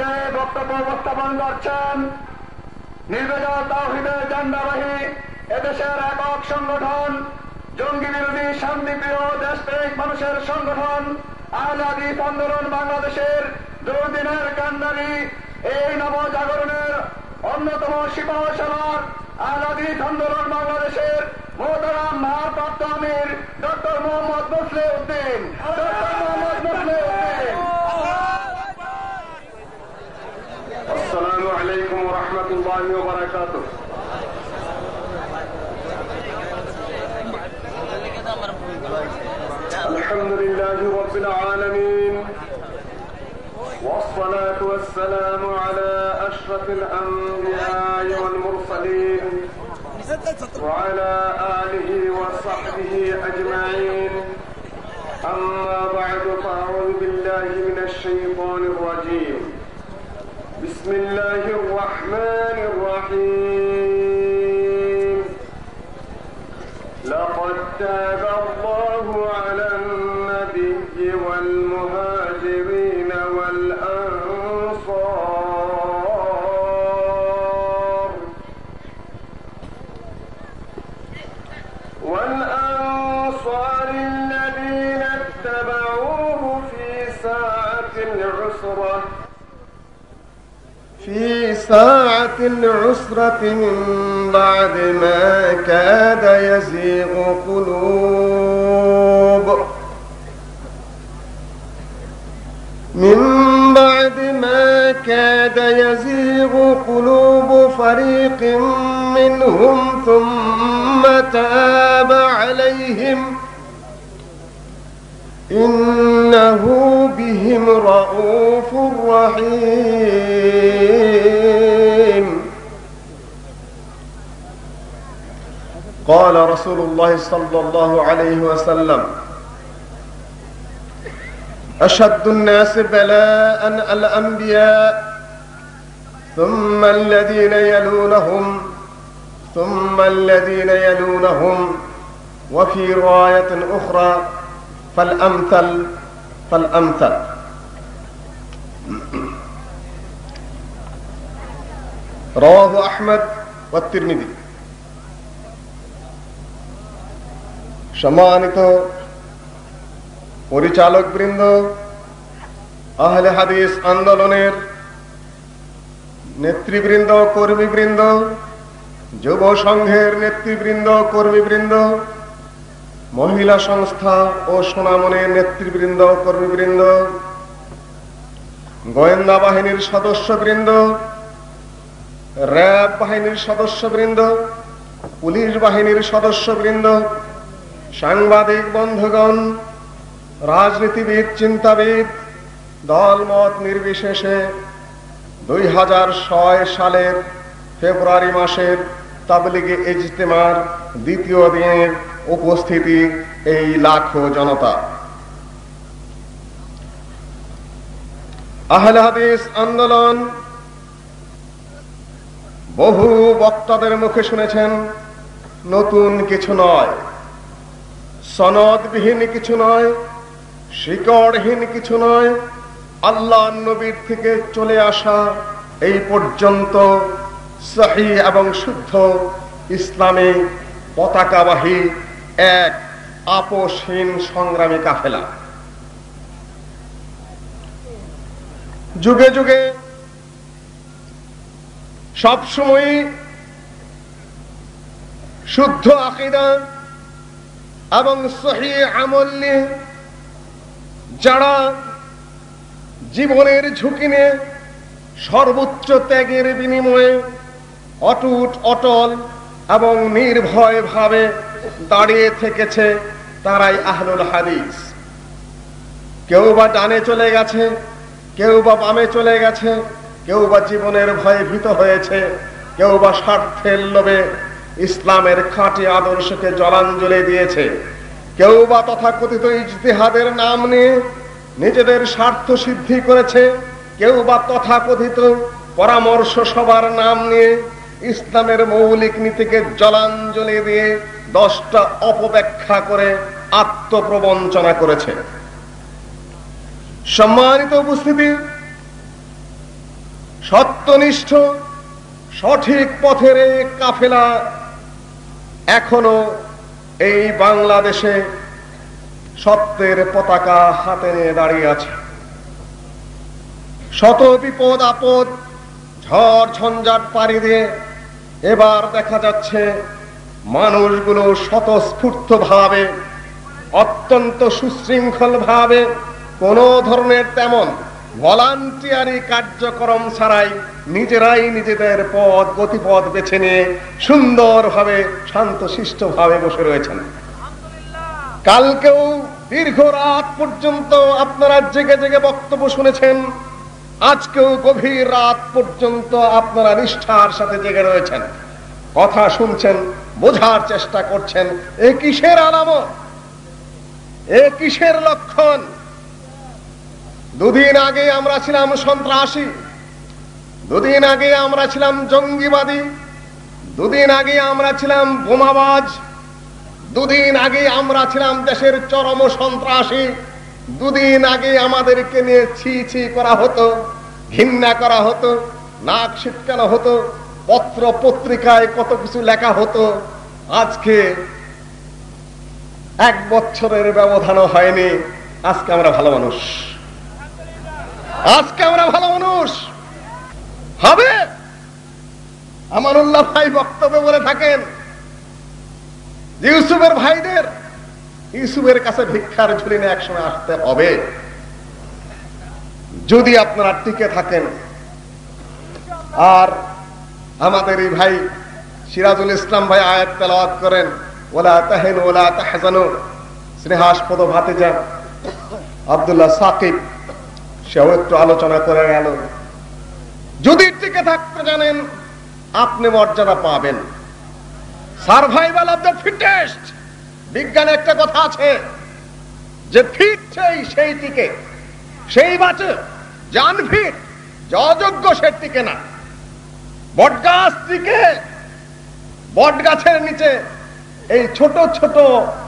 পর্যায়ে বক্তব্য উপস্থাপন করছেন নির্বাচন তাহিদের এদেশের একক সংগঠন, জঙ্গি বিরোধী শান্তিপ্রিয় দেশপ্রেমিক মানুষের সংগঠন, আজাদি আন্দোলন বাংলাদেশের দুদিনের কান্ডারি, এই নবজাগরণের অন্যতম সিপাহ সালার আজাদি আন্দোলন বাংলাদেশের মোহতারাম, ভারপ্রাপ্ত আমির ডক্টর মোহাম্মদ মুসলে উদ্দিন ডক্টর মোহাম্মদ الله وبركاته. الحمد لله رب العالمين والصلاة والسلام على أشرف الأنبياء والمرسلين وعلى آله وصحبه أجمعين. أما بعد فأعوذ بالله من الشيطان الرجيم. بسم الله الرحمن الرحيم. لقد تاب الله في ساعة العسرة من بعد ما كاد يزيغ قلوب. من بعد ما كاد يزيغ قلوب فريق منهم ثم تاب عليهم إنه بهم رؤوف رحيم. قال رسول الله صلى الله عليه وسلم أشد الناس بلاء الأنبياء ثم الذين يلونهم ثم الذين يلونهم وفي رواية أخرى فالأمثل فالأمثل رواه أحمد والترمذي সম্মানিত পরিচালক বৃন্দ আহলে হাদিস আন্দোলনের নেতৃবৃন্দ কর্মীবৃন্দ যুব সংঘের নেতৃবৃন্দ কর্মীবৃন্দ মহিলা সংস্থা ও সোনামনের নেতৃবৃন্দ, কর্মীবৃন্দ, গোয়েন্দা বাহিনীর সদস্যবৃন্দ, র্যাব বাহিনীর সদস্যবৃন্দ, পুলিশ বাহিনীর সদস্যবৃন্দ, সাংবাদিক বন্ধুগণ, রাজনীতিবিদ, চিন্তাবিদ, দলমত নির্বিশেষে দুই হাজার ছয় সালের ফেব্রুয়ারি মাসের তাবলিগে ইজতেমার দ্বিতীয় দিনের উপস্থিতি এই লাখো জনতা। আহলে হাদিস আন্দোলন বহু বক্তাদের মুখে শুনেছেন, নতুন কিছু নয়। সনদবিহীন কিছু নয়, শিকড়হীন কিছু নয়, আল্লাহ নবীর থেকে চলে আসা এই পর্যন্ত সহি এবং শুদ্ধ ইসলামী পতাকাবাহী এক আপোষহীন সংগ্রামী কাফেলা। যুগে যুগে সবসময় শুদ্ধ আকিদা এবং সহি আমল নিয়ে, যারা জীবনের ঝুঁকি নিয়ে সর্বোচ্চ ত্যাগের বিনিময়ে অটুট, অটল এবং নির্ভয় ভাবে দাঁড়িয়ে থেকেছে তারাই আহলুল হাদিস। কেউ বা ডানে চলে গেছে, কেউ বা বামে চলে গেছে, কেউ বা জীবনের ভয়ে ভীত হয়েছে, কেউ বা স্বার্থের লোভে ইসলামের খাঁটি আদর্শকে জলাঞ্জলি দিয়েছে। কেউ বা তথাকথিত ইজতিহাদের নাম নিয়ে নিজেদের স্বার্থ সিদ্ধি করেছে, কেউ বা তথাকথিত পরামর্শ সবার নাম নিয়ে ইসলামের মৌলিক নীতিকে জলাঞ্জলি দিয়ে দশটা অপব্যাখ্যা করে আত্মপ্রবঞ্চনা করেছে। সম্মানিত উপস্থিতি, সত্যনিষ্ঠ, সঠিক পথের কাফেলা এখনও এই বাংলাদেশে সত্যের পতাকা হাতে নিয়ে দাঁড়িয়ে আছে। শত বিপদ, আপদ, ঝড়, ঝঞ্ঝাট পাড়ি দিয়ে এবার দেখা যাচ্ছে মানুষগুলো স্বতঃস্ফূর্ত ভাবে অত্যন্ত সুশৃঙ্খল ভাবে কোন ধরনের তেমন ভলান্টিয়ারি কার্যক্রম ছাড়াই নিজেরাই নিজেদের পথ, গতিপথ বেছে নিয়ে সুন্দরভাবে শান্তশিষ্ট ভাবে বসে রয়েছেন। কালকেও দীর্ঘ রাত পর্যন্ত আপনারা জেগে জেগে বক্তব্য শুনেছেন। আজকেও গভীর রাত পর্যন্ত আপনারা নিষ্ঠার সাথে জেগে রয়েছেন। কথা শুনছেন, বোঝার চেষ্টা করছেন, এ কিসের আলামত? এ কিসের লক্ষণ? দুদিন আগে আমরা ছিলাম সন্ত্রাসী, দুদিন আগে আমরা ছিলাম জঙ্গিবাদী, দুদিন আগে আমরা ছিলাম বোমাবাজ, দুদিন আগে আমরা ছিলাম দেশের চরম সন্ত্রাসী, দুদিন আগে আমাদেরকে নিয়ে ছি ছি করা হতো, ঘৃণা করা হতো, নাক ছিটকানো হতো পত্র পত্রিকায় কত কিছু লেখা হতো, আজকে এক বছরের ব্যবধানও হয়নি, আজকে আমরা ভালো মানুষ। আজকে আমরা ভালো মানুষ। হবে? আমানুল্লাহ ভাই বক্তব্য বলে থাকেন, ইউসুফের ভাইদের, ইউসুফের কাছে ভিক্ষার ঝুলি নিয়ে একসময় আসতে হবে। যদি আপনারা টিকে থাকেন, আর আমাদের এই ভাই সিরাজুল ইসলাম ভাই আয়াত তেলাওয়াত করেন, ওলা তাহেন, ওলা তাহজানু স্নেহাস্পদ ভাতিজা আব্দুল্লাহ সাকিব, সেও একটু আলোচনা করে গেল। যদি টিকে থাকতে জানেন, আপনি মর্যাদা পাবেন। Survival of the fittest. বিজ্ঞানে একটা কথা আছে, যে ফিট সেই সেই টিকে। সেই বাঁচে জান ফিট অযোগ্য সে টিকে না। বটগাছ নিচে এই ছোট ছোট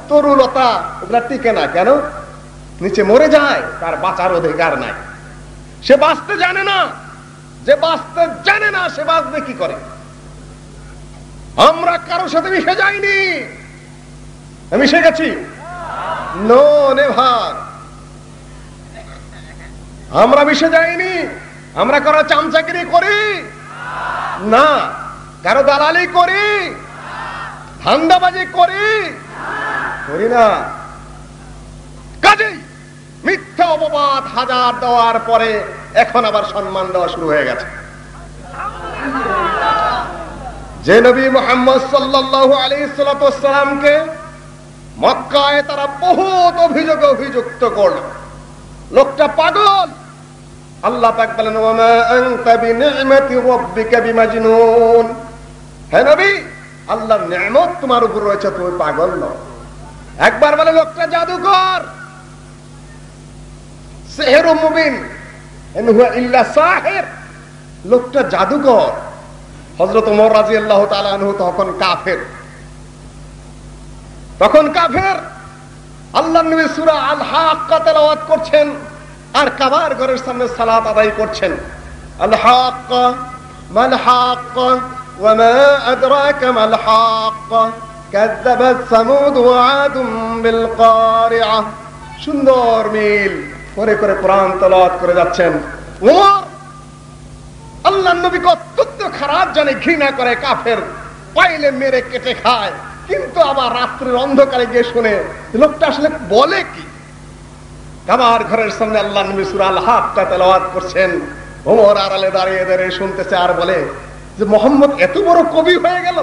তরুলতা ওগুলা টিকে না, কেন? নিচে মরে যায়, তার বাঁচার অধিকার নাই। সে বাঁচতে জানে না, যে বাঁচতে জানে না, সে বাঁচবে কি করে? আমরা কারোর সাথে মিশে যাইনি। মিশে গেছি। নেভার। আমরা মিশে যাইনি, আমরা কারও চামচাগিরি করি। না। কারও দালালি করি? ধান্দাবাজি করি? করি না। কাজেই মিথ্যা অপবাদ হাজার দেওয়ার পরে এখন আবার সম্মান দেওয়া শুরু হয়ে গেছে। যে নবী মোহাম্মদ সাল্লাল্লাহু আলাইহি সাল্লামকে মক্কায় তারা বহুত অভিযোগে অভিযুক্ত করল। লোকটা পাগল। আল্লাহ পাক বলেন, ওয়ামা আনতা বিনি'মাতি রাব্বিকা বিমাজনুন। হে নবী, আল্লাহর নিয়ামত তোমার উপর রয়েছে, তুমি পাগল নও। একবার বলে, লোকটা জাদুকর। সেহের মুবিন, ইন হুয়া ইল্লা সাহির। লোকটা জাদুকর। হযরত ওমর রাদিয়াল্লাহু তাআলা আনহু তখন কাফের। তখন কাফের। আল্লাহ নবী সূরা আল হাক্কা তেলাওয়াত করছেন। আর কাবার ঘরের সামনে সালাত আদায় করছেন। সুন্দর মিল করে করে তলাত করে যাচ্ছেন। ও! আল্লাহ অত্যন্ত খারাপ জানে, ঘৃণা করে কাফের। পাইলে মেরে কেটে খায়। কিন্তু আবার রাত্রির অন্ধকারে গিয়ে শুনে, লোকটা আসলে বলে কি? কাবার ঘরের সামনে আল্লাহ নবী সূরা আল হাক্কা তেলাওয়াত করছেন ওমর আড়ালে দাঁড়িয়ে দাঁড়িয়ে শুনতেছে আর বলে যে মোহাম্মদ এত বড় কবি হয়ে গেল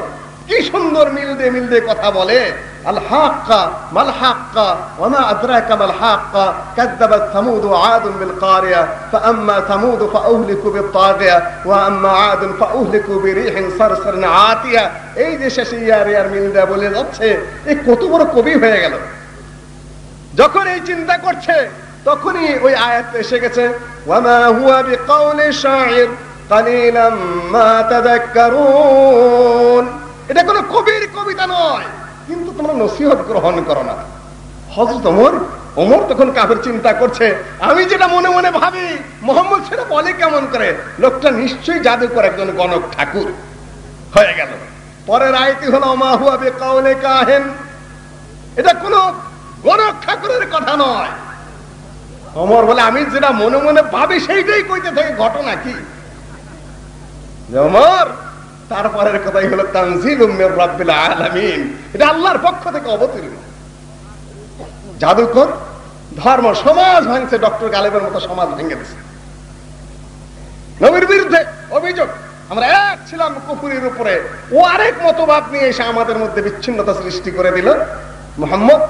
কি সুন্দর মিল দিয়ে মিল দিয়ে কথা বলে আল হাক্কা মাল হাক্কা ওমা আদরাকা মাল হাক্কা كذبت ثمود وعاد بالقارية فأما ثمود فأهلكوا بالطاغية وأما عاد فأهلكوا بريح صرصر عاتية এই যে শেষে ইয়ার ইয়ার মিল দেয়া বলে যাচ্ছে এই কত বড় কবি হয়ে গেল যখন এই চিন্তা করছে, তখনই ওই আয়াত এসে গেছে বিকাউলি এটা কবির কবিতা নয়, কিন্তু তোমরা নসিহত গ্রহণ করো না। তখন কাফের চিন্তা করছে, আমি যেটা মনে মনে ভাবি, মোহাম্মদ সেটা বলে কেমন করে? লোকটা নিশ্চয়ই জাদুকর একজন গণক ঠাকুর। হয়ে গেল। পরের আয়তি হলো মা হুয়া কাউলে কাহেন। এটা কোন আমি যেটা মনে মনে সেইটাই কইতে থাকে, ঘটনা কি? তারপরের কথাই হলো, তানজিল এটা আল্লাহর পক্ষ থেকে অবতীর্ণ। জাদুকর, ধর্ম, সমাজ ভাঙছে, ডক্টর গালেবের মতো সমাজ ভেঙে দিছে। নবীর বিরুদ্ধে অভিযোগ, আমরা এক ছিলাম কুপুরের উপরে। ও আরেক মতবাদ নিয়ে এসে আমাদের মধ্যে বিচ্ছিন্নতা সৃষ্টি করে দিল মোহাম্মদ।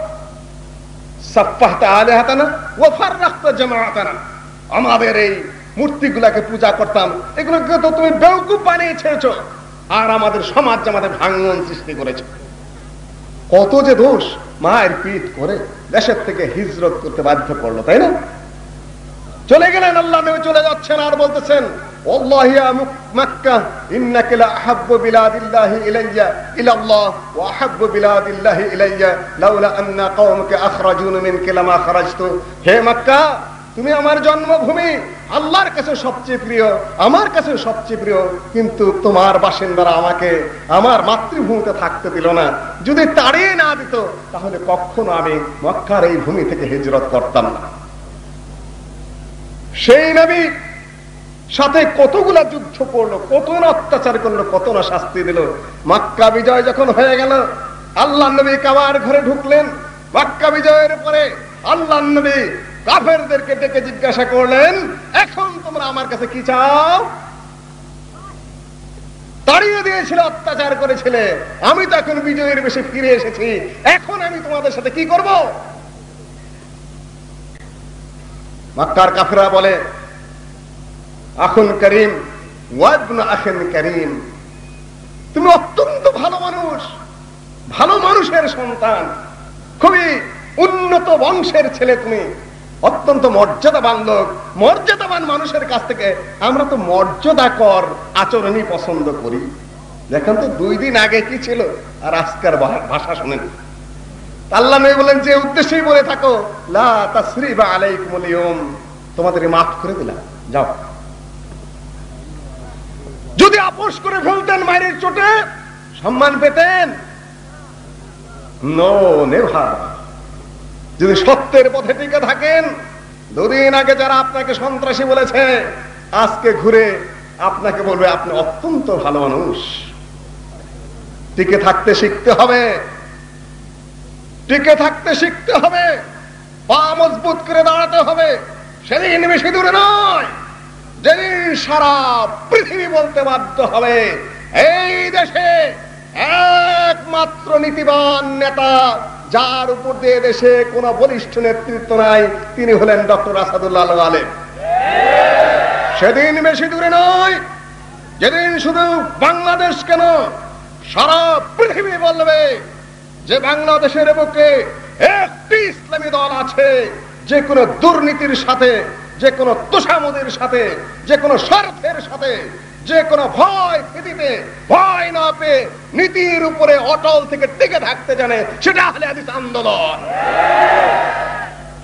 আমাদের এই মূর্তিগুলাকে পূজা করতাম, এগুলোকে তো তুমি বেউকুব বানিয়ে ছেড়েছ, আর আমাদের সমাজ আমাদের ভাঙ্গন সৃষ্টি করেছে। কত যে দোষ মায়ের পিঠ করে, দেশের থেকে হিজরত করতে বাধ্য করল, তাই না? চলে গেলেন, আল্লাহ চলে যাচ্ছেন আর বলতেছেন والله يا مكة إنك لأحب بلاد الله إلي إلى الله وأحب بلاد الله إلي لولا أن قومك أخرجون منك لما خرجت হে মক্কা তুমি আমার জন্মভূমি আল্লাহর কাছে সবচেয়ে প্রিয় আমার কাছে সবচেয়ে প্রিয় কিন্তু তোমার বাসিন্দারা আমাকে আমার মাতৃভূমিতে থাকতে দিল না যদি তাড়িয়ে না দিত তাহলে কখনো আমি মক্কার এই ভূমি থেকে হিজরত করতাম না সেই নবী সাথে কতগুলা যুদ্ধ করল, কত না অত্যাচার করল, কত না শাস্তি দিল। মাক্কা বিজয় যখন হয়ে গেল আল্লাহ নবী কাবার ঘরে ঢুকলেন। মাক্কা বিজয়ের পরে আল্লাহ নবী কাফেরদেরকে ডেকে জিজ্ঞাসা করলেন, এখন তোমরা আমার কাছে কি চাও? তাড়িয়ে দিয়েছিল, অত্যাচার করেছিলে। আমি তো এখন বিজয়ের বেশি ফিরে এসেছি। এখন আমি তোমাদের সাথে কি করব? মাক্কার কাফেরা বলে আখুন করিম ওয়াবন আখেন করিম। তুমি অত্যন্ত ভালো মানুষ, ভালো মানুষের সন্তান, খুবই উন্নত বংশের ছেলে তুমি, অত্যন্ত মর্যাদাবান লোক। মর্যাদাবান মানুষের কাছ থেকে আমরা তো মর্যাদাকর আচরণই পছন্দ করি। দেখেন তো, দুই দিন আগে কি ছিল? আর আজকার ভাষা শোনেন। আল্লাহ নবী বলেন, যে উদ্দেশ্যেই বলে থাকো, লা তাসরিবা আলাইকুমুল ইয়ুম। তোমাদের মাফ করে দিলাম। যাও। যদি আপোষ করে ফেলতেন মায়ের চোটে, সম্মান পেতেন? যদি সত্যের পথে টিকে থাকেন, দুদিন আগে যারা আপনাকে সন্ত্রাসী বলেছে, আজকে ঘুরে আপনাকে বলবে, আপনি অত্যন্ত ভালো মানুষ। টিকে থাকতে শিখতে হবে। টিকে থাকতে শিখতে হবে। পা মজবুত করে দাঁড়াতে হবে। সেদিন বেশি দূরে নয়। যেদিন সারা পৃথিবী বলতে বাধ্য হবে। এই দেশে একমাত্র নীতিবান নেতা, যার উপর দিয়ে দেশে কোন বলিষ্ঠ নেতৃত্ব নাই, তিনি হলেন ডক্টর আসাদুল্লাহ আলেম। সেদিন বেশি দূরে নয়, যেদিন শুধু বাংলাদেশ কেন, সারা পৃথিবী বলবে যে বাংলাদেশের বুকে একটি ইসলামী দল আছে, যে কোনো দুর্নীতির সাথে যে কোনো তোষামদের সাথে যে কোনো স্বার্থের সাথে যে কোনো ভয় পৃথিবীতে ভয় না পেয়ে নীতির উপরে অটল থেকে টিকে থাকতে জানে, সেটা হলে আদিস আন্দোলন।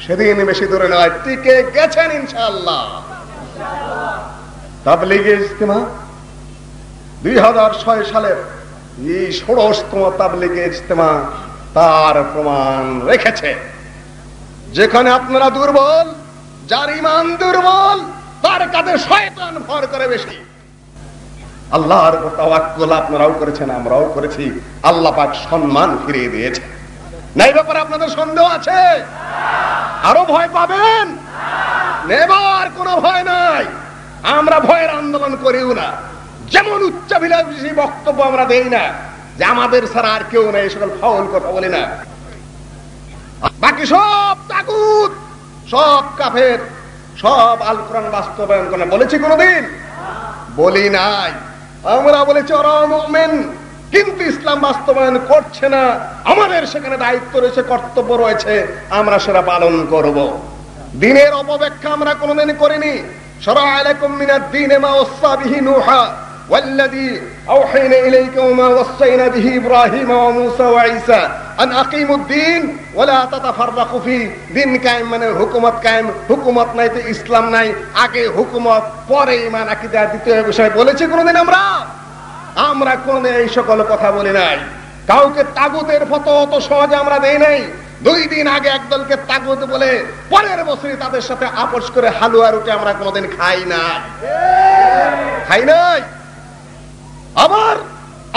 সেদিন বেশি দূরে নয়, টিকে গেছেন ইনশাল্লাহ তাবলিগে ইজতেমা, দুই হাজার ছয় সালের এই ষোড়শতম তাবলিগে ইজতেমা তার প্রমাণ রেখেছে। যেখানে আপনারা দুর্বল যার ইমান দুর্বল, তার কাছে শয়তান ভর করে বেশি। আল্লাহর তাওয়াক্কুল আপনারাও করেছেন, আমরাও করেছি। আল্লাহ পাক সম্মান ফিরিয়ে দিয়েছে নাই ব্যাপারে আপনাদের সন্দেহ আছে? আরও ভয় পাবেন? নেবার কোনো ভয় নাই। আমরা ভয়ের আন্দোলন করিও না। যেমন উচ্চাভিলাষী বক্তব্য আমরা দেই না, যে আমাদের ছাড়া আর কেউ নেই সকল ফাউল কথা বলি না। বাকি সব তাগুত। সব কাফের, সব আল কোরআন বাস্তবায়ন করে। বলেছি কোনদিন? বলি নাই। আমরা বলেছি অরমেন কিন্তু ইসলাম বাস্তবায়ন করছে না। আমাদের সেখানে দায়িত্ব রয়েছে, কর্তব্য রয়েছে। আমরা সেটা পালন করব। দিনের অপব্যাখ্যা আমরা কোনোদিন করিনি। সরা আলাইকুম দিনে মা ওসাবিহি নুহা। والذي أوحينا إليك وما وصينا به إبراهيم وموسى وعيسى أن أقيموا الدين ولا تتفرقوا فيه দিন কায়েম মানে হুকুমত কায়েম হুকুমত নাই তো ইসলাম নাই আগে হুকুমত পরে ইমান আকীদা দ্বিতীয় বিষয় বলেছি কোনোদিন আমরা আমরা কোনোদিন এই সকল কথা বলি নাই কাউকে তাগুতের ফটো অত সহজে আমরা দেই নাই দুই দিন আগে একদলকে তাগুত বলে পরের বছরই তাদের সাথে আপোষ করে হালুয়া রুটি আমরা কোনোদিন খাই না খাই নাই আবার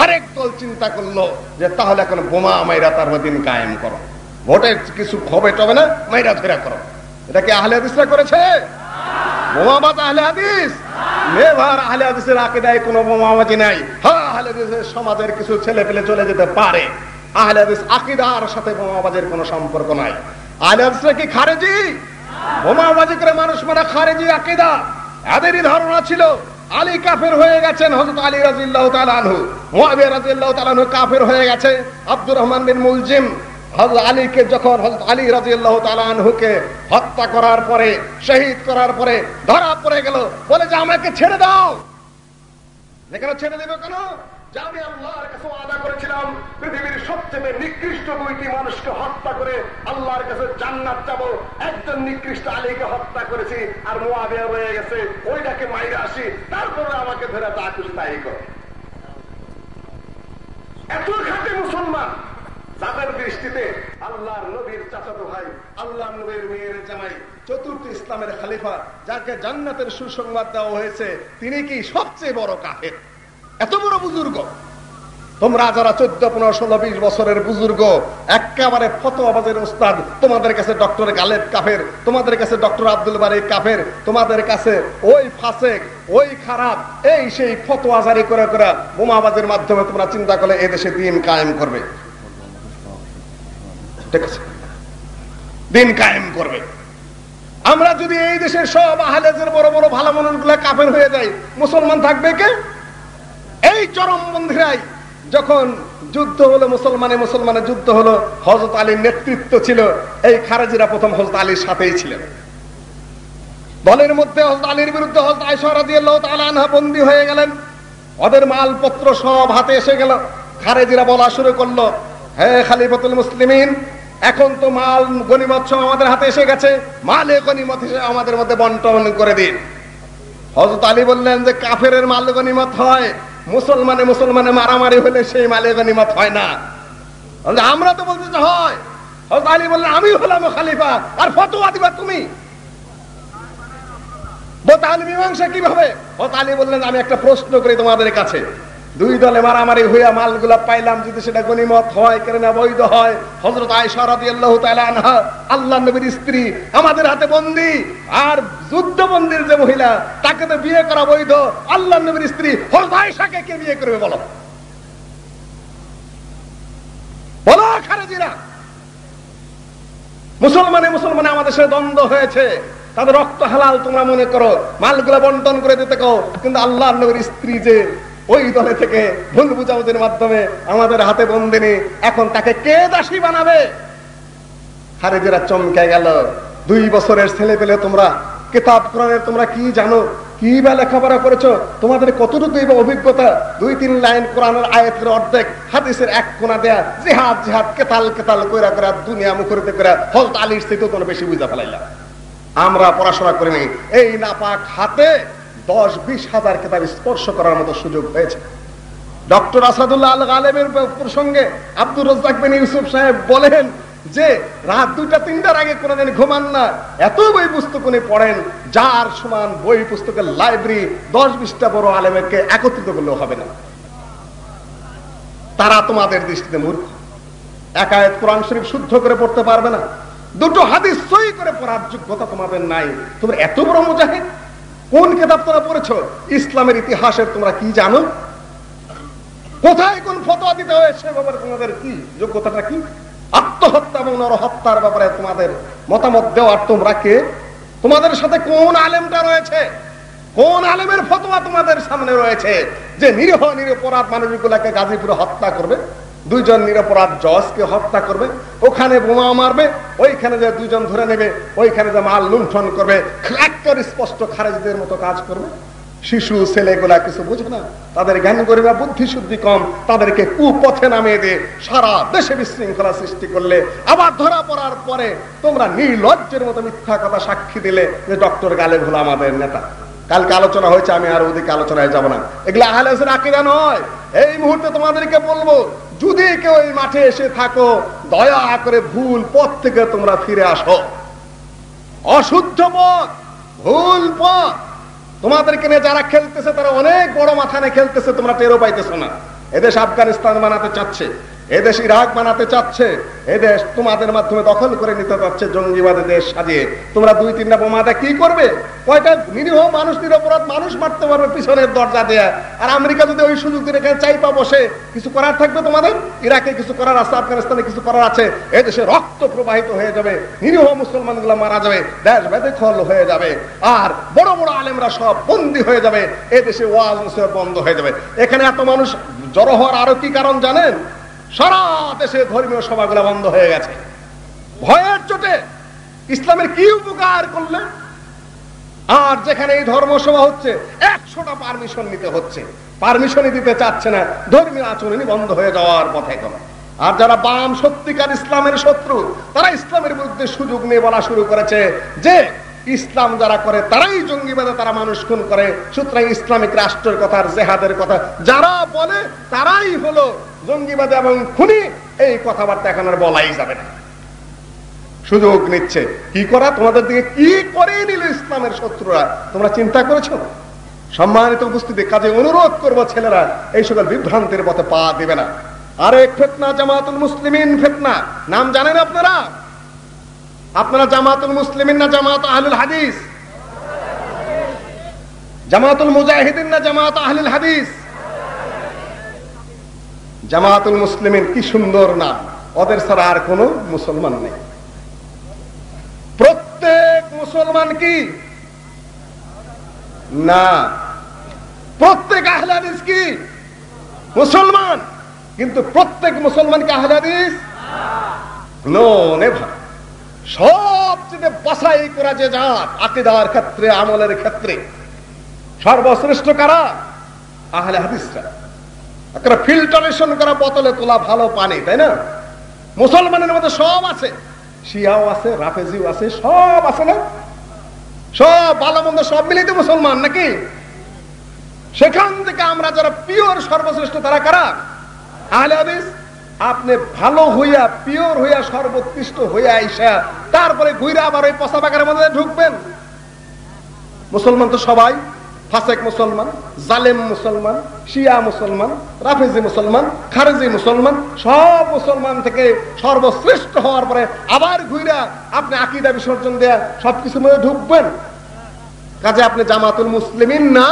আরেক দল চিন্তা করল যে তাহলে এখন বোমা মাইরা তার দিন কায়েম করো। ভোটের কিছু হবে টবে না, মাইরা ধরে করো। এটা কি আহলে হাদিসরা করেছে? বোমাবাদ আকিদায় কোনো নাই। হ্যাঁ সমাজের কিছু ছেলে পেলে চলে যেতে পারে। সাথে বোমাবাজের কোনো সম্পর্ক নাই। আহলে কি খারেজি? বোমাবাজি করে মানুষ মারা খারেজি আকিদা। এদেরই ধারণা ছিল আলী কাফের হয়ে গেছেন হজরত আলী রাজিল্লাহ তালানহু আনহু। রাজিল্লাহ তালানহু কাফের হয়ে গেছে। আব্দুর রহমান বিন মুলজিম হযরত আলীকে যখন হজরত আলী রাদিয়াল্লাহু তালানহুকে হত্যা করার পরে, শহীদ করার পরে ধরা পড়ে গেল, বলে যে আমাকে ছেড়ে দাও। এখানে ছেড়ে দেবে কেন? আমি আল্লাহর কাছে ওয়াদা করেছিলাম, পৃথিবীর সবচেয়ে নিকৃষ্ট দুইটি মানুষকে হত্যা করে আল্লাহর কাছে জান্নাত যাব। একজন নিকৃষ্ট আলীকে হত্যা করেছি আর মুআবিয়া রয়ে গেছে। ওইটাকে মাইরে আসি, তারপরে আমাকে ধরে খুশি তাই এত মুসলমান যাদের দৃষ্টিতে আল্লাহর নবীর চাচাতো ভাই আল্লাহ নবীর মেয়ের জামাই, চতুর্থ ইসলামের খালিফা, যাকে জান্নাতের সুসংবাদ দেওয়া হয়েছে, তিনি কি সবচেয়ে বড় কাফের? এত বড় বুজুর্গ। তোমরা যারা চোদ্দ, পনেরো, ষোলো, বিশ বছরের বুজুর্গ একেবারে ফতোয়াবাজের ওস্তাদ, তোমাদের কাছে ডক্টর গালেব কাফের, তোমাদের কাছে ডক্টর আব্দুল বারি কাফের, তোমাদের কাছে ওই ফাসেক, ওই খারাপ, এই সেই ফতোয়া জারি করে করে বোমাবাজের মাধ্যমে তোমরা চিন্তা করলে এদেশে দিন কায়েম করবে। ঠিক আছে? দিন কায়েম করবে। আমরা যদি এই দেশের সব আহলেজের বড় বড় ভালো মানুষগুলা কাফের হয়ে যায় মুসলমান থাকবে কে? এই চরম বন্ধুরাই যখন যুদ্ধ হলো, মুসলমানে মুসলমানের যুদ্ধ হলো হজরত আলীর নেতৃত্ব ছিল, এই খারেজিরা প্রথম হজরত আলীর সাথেই ছিলেন। দলের মধ্যে হজরত আলীর বিরুদ্ধে হজরত আয়সা বন্দী হয়ে গেলেন। ওদের মালপত্র সব হাতে এসে গেল। খারেজিরা বলা শুরু করল, হে খালিফতুল মুসলিমিন, এখন তো মাল গনিমত সব আমাদের হাতে এসে গেছে। মালে গনিমত হিসেবে আমাদের মধ্যে বন্টন করে দিন। হজরত আলী বললেন যে কাফের মাল গনিমত হয় মুসলমানে মুসলমানে মারামারি হলে সেই মালে গনিমত হয় না। আমরা তো বলছি যে হয় আমি হলাম খালিফা, আর ফতোয়া দিবা তুমি। কীভাবে? আমি একটা প্রশ্ন করি তোমাদের কাছে। দুই দলে মারামারি হইয়া মালগুলা পাইলাম, যদি সেটা গনিমত হয় কেন বৈধ হয়। হজরত আয়সারাদি আল্লাহ আনহা আল্লাহ নবীর স্ত্রী, আমাদের হাতে বন্দি। আর যুদ্ধ বন্দির যে মহিলা, তাকে তো বিয়ে করা বৈধ। আল্লাহ নবীর স্ত্রী হজরত আয়সাকে কে বিয়ে করবে বলো? বলো খারেজিরা। মুসলমানে মুসলমানে আমাদের সাথে দ্বন্দ্ব হয়েছে। তাদের রক্ত হালাল তোমরা মনে করো। মালগুলা বন্টন করে দিতে কো কিন্তু আল্লাহ নবীর স্ত্রী যে ওই দলে থেকে ভুল বুঝাবুঝির মাধ্যমে আমাদের হাতে বন্দিনী এখন তাকে কে দাসী বানাবে? খারেজেরা চমকে গেল। দুই বছরের ছেলে পেলে তোমরা, কিতাব কোরআনের তোমরা কি জানো? কি বা লেখাপড়া করেছ? তোমাদের কতটুকু অভিজ্ঞতা? দুই তিন লাইন কোরআনের আয়াতের অর্ধেক, হাদিসের এক কোনা দেয়া, জিহাদ জিহাদ, কেতাল কেতাল কইরা কইরা দুনিয়া মুখরিতে কইরা হজরত আলীর স্থিত তোমরা বেশি বুঝা ফেলাইলা। আমরা পড়াশোনা করিনি। এই নাপাক হাতে দশ বিশ হাজার কেতাব স্পর্শ করার মতো সুযোগ হয়েছে। ডক্টর আসাদুল্লাহ আল আলেমের প্রসঙ্গে আব্দুর রজ্জাক বিন ইউসুফ সাহেব বলেন যে, রাত দুইটা, তিনটার আগে কোনদিন ঘুমান না। এত বই পুস্তক উনি পড়েন, যার সমান বই পুস্তকের লাইব্রেরি দশ বিশটা বড় আলেমেরকে একত্রিত করলেও হবে না। তারা তোমাদের দৃষ্টিতে মূর্খ। একায়ত কোরআন শরীফ শুদ্ধ করে পড়তে পারবে না। দুটো হাদিস সই করে পড়ার যোগ্যতা তোমাদের নাই। তোমরা এত বড় মুজাহিদ। কোন কেতাব তোমরা পড়েছ? ইসলামের ইতিহাসের তোমরা কি জানো? কোথায় কোন ফতোয়া দিতে হয় সে ব্যাপারে তোমাদের কি? যোগ্যতাটা কি? আত্মহত্যা এবং নরহত্যার ব্যাপারে তোমাদের মতামত দেওয়ার তোমরা কে? তোমাদের সাথে কোন আলেমটা রয়েছে? কোন আলেমের ফতোয়া তোমাদের সামনে রয়েছে? যে নিরীহ নিরপরাধ মানুষগুলাকে গাজীপুরে হত্যা করবে? দুইজন নিরপরাধ জজকে হত্যা করবে, ওখানে বোমা মারবে, ওইখানে যে দুইজন ধরে নেবে, ওইখানে যে মাল লুণ্ঠন করবে স্পষ্ট খারেজদের মতো কাজ করবে। শিশু ছেলেগুলা কিছু বোঝে না, তাদের জ্ঞান গরিমা, বুদ্ধি শুদ্ধি কম, তাদেরকে কুপথে নামিয়ে দিয়ে সারা দেশে বিশৃঙ্খলা সৃষ্টি করলে, আবার ধরা পড়ার পরে তোমরা নির্লজ্জের মতো মিথ্যা কথা সাক্ষী দিলে যে ডক্টর গালে হলো আমাদের নেতা। কালকে আলোচনা হয়েছে, আমি আর ওদিকে আলোচনায় যাব না। এগুলো আহলে আকিদা নয়। এই মুহূর্তে তোমাদেরকে বলব, যদি কেউ এই মাঠে এসে থাকো, দয়া করে ভুল পথ থেকে তোমরা ফিরে আসো। অশুদ্ধ পথ, ভুল পথ। তোমাদেরকে নিয়ে যারা খেলতেছে, তারা অনেক বড় মাথা নিয়ে খেলতেছে, তোমরা টেরো পাইতেছো না। এদেশ আফগানিস্তান বানাতে চাচ্ছে। এদেশ ইরাক বানাতে চাচ্ছে। এদেশ তোমাদের মাধ্যমে দখল করে নিতে চাচ্ছে জঙ্গিবাদে দেশ সাজিয়ে। তোমরা দুই তিনটা বোমাটা কি করবে? কয়টা নিরীহ মানুষ, নিরপরাধ মানুষ মারতে পারবে পিছনের দরজা দেয়া। আর আমেরিকা যদি ওই সুযোগ দিয়ে এখানে চাইপা বসে কিছু করার থাকবে তোমাদের? ইরাকে কিছু করার আছে, আফগানিস্তানে কিছু করার আছে। এদেশে রক্ত প্রবাহিত হয়ে যাবে, নিরীহ মুসলমানগুলা মারা যাবে দেশ বেদখল হয়ে যাবে। আর বড় বড় আলেমরা সব বন্দী হয়ে যাবে এদেশে ওয়াজ বন্ধ হয়ে যাবে। এখানে এত মানুষ জড়ো হওয়ার আরও কি কারণ জানেন? সারা দেশে ধর্মীয় সভাগুলো বন্ধ হয়ে গেছে। ভয়ের চোটে ইসলামের কি উপকার করলে আর যেখানে এই ধর্মসভা হচ্ছে, একশোটা পারমিশন নিতে হচ্ছে। পারমিশনই দিতে চাচ্ছে না, ধর্মীয় আচরণই বন্ধ হয়ে যাওয়ার পথে কোনো আর যারা বাম সত্যিকার ইসলামের শত্রু, তারা ইসলামের বিরুদ্ধে সুযোগ নিয়ে বলা শুরু করেছে যে ইসলাম যারা করে, তারাই জঙ্গিবাদে তারা মানুষ খুন করে। সুতরাং ইসলামিক রাষ্ট্রের কথা আর জেহাদের কথা যারা বলে, তারাই হলো জঙ্গিবাদে এবং খুনি। এই কথাবার্তা এখন আর বলাই যাবে না। সুযোগ নিচ্ছে। কি করা? তোমাদের দিকে কি করে নিল ইসলামের শত্রুরা? তোমরা চিন্তা করেছ? সম্মানিত উপস্থিতি, কাজে অনুরোধ করব ছেলেরা, এই সকল বিভ্রান্তির পথে পা দিবে না। আরেক ফেতনা জামাতুল মুসলিমিন ফেতনা। নাম জানেন আপনারা? আপনারা জামাতুল মুসলিমিন না জামাত আহলুল হাদিস? জামাতুল মুজাহিদিন না জামাত আহলুল হাদিস? জামাতুল মুসলিমিন কি সুন্দর নাম ওদের ছাড়া আর কোন মুসলমান নেই। প্রত্যেক মুসলমান কি? না। প্রত্যেক আহলে হাদিস কি? মুসলমান। কিন্তু প্রত্যেক মুসলমান কি আহলে হাদিস? No, never. সবচেয়ে বাছাই করা যে জাত, আকিদার ক্ষেত্রে, আমলের ক্ষেত্রে, সর্বশ্রেষ্ঠ কারা? আহলে হাদিসরা। একটা ফিল্টারেশন করা বোতলে তোলা ভালো পানি, তাই না? মুসলমানের মধ্যে সব আছে। শিয়াও আছে, রাফেজিও আছে, সব আছে না? সব ভালো মন্দ, সব মিলেই তো মুসলমান নাকি? সেখান থেকে আমরা যারা পিওর সর্বশ্রেষ্ঠ, তারা কারা? আহলে হাদিস? আপনি ভালো হইয়া পিওর হইয়া, সর্বোৎকৃষ্ট হইয়া আইসা, তারপরে ঘুরে আবার ওই পচা বাগানের মধ্যে ঢুকবেন। মুসলমান তো সবাই, ফাসেক মুসলমান, জালেম মুসলমান, শিয়া মুসলমান, রাফেজি মুসলমান, খারেজি মুসলমান, সব মুসলমান থেকে সর্বশ্রেষ্ঠ হওয়ার পরে আবার ঘুরা আপনি আকিদা বিসর্জন দেয়া সবকিছু মধ্যে ঢুকবেন। কাজে আপনি জামাতুল মুসলিমিন না।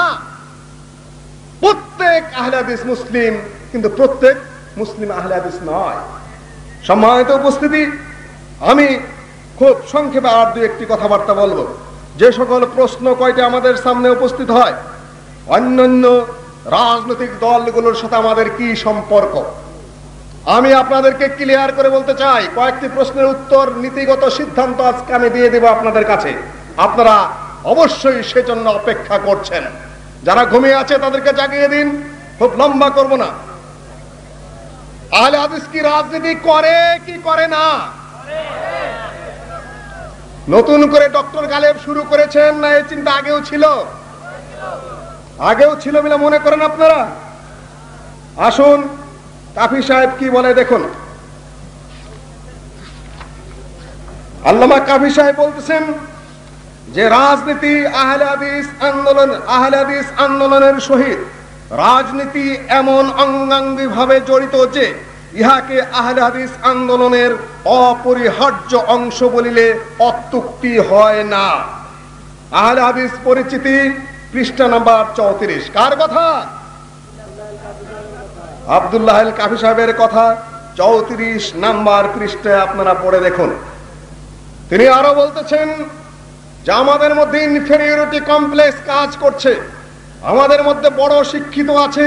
প্রত্যেক আহলাদিস মুসলিম, কিন্তু প্রত্যেক মুসলিম আহলাদিস নয়। সম্মানিত উপস্থিতি, আমি খুব সংক্ষেপে আর দু একটি কথাবার্তা বলব। যে সকল প্রশ্ন কয়টা আমাদের সামনে উপস্থিত হয়, অন্যান্য রাজনৈতিক দলগুলোর সাথে আমাদের কি সম্পর্ক? আমি আপনাদেরকে ক্লিয়ার করে বলতে চাই, কয়েকটি প্রশ্নের উত্তর, নীতিগত সিদ্ধান্ত আজকে আমি দিয়ে দেব আপনাদের কাছে। আপনারা অবশ্যই সেজন্য অপেক্ষা করছেন। যারা ঘুমিয়ে আছে তাদেরকে জাগিয়ে দিন, খুব লম্বা করব না। আহলে হাদিস কি রাজনীতি করে, কি করে না? নতুন করে ডক্টর গালেব শুরু করেছেন, না এই চিন্তা আগেও ছিল? আগেও ছিল বলে মনে করেন আপনারা? আসুন, কাফি সাহেব কি বলে দেখুন। আল্লামা কাফি সাহেব বলতেছেন যে রাজনীতি আহলে হাদিস আন্দোলন, আহলে হাদিস আন্দোলনের সহিত রাজনীতি এমন অঙ্গাঙ্গি ভাবে জড়িত যে ইহাকে আহলে হাদিস আন্দোলনের অপরিহার্য অংশ বলিলে অত্যুক্তি হয় না। আহলে হাদিস পরিচিতি পৃষ্ঠা নাম্বার চৌত্রিশ। কার কথা? আবদুল্লাহ কাফি সাহেবের কথা চৌত্রিশ নাম্বার পৃষ্ঠায় আপনারা পড়ে দেখুন। তিনি আরও বলতেছেন যে আমাদের মধ্যে ইনফেরিয়রিটি কমপ্লেক্স কাজ করছে। আমাদের মধ্যে বড় শিক্ষিত আছে,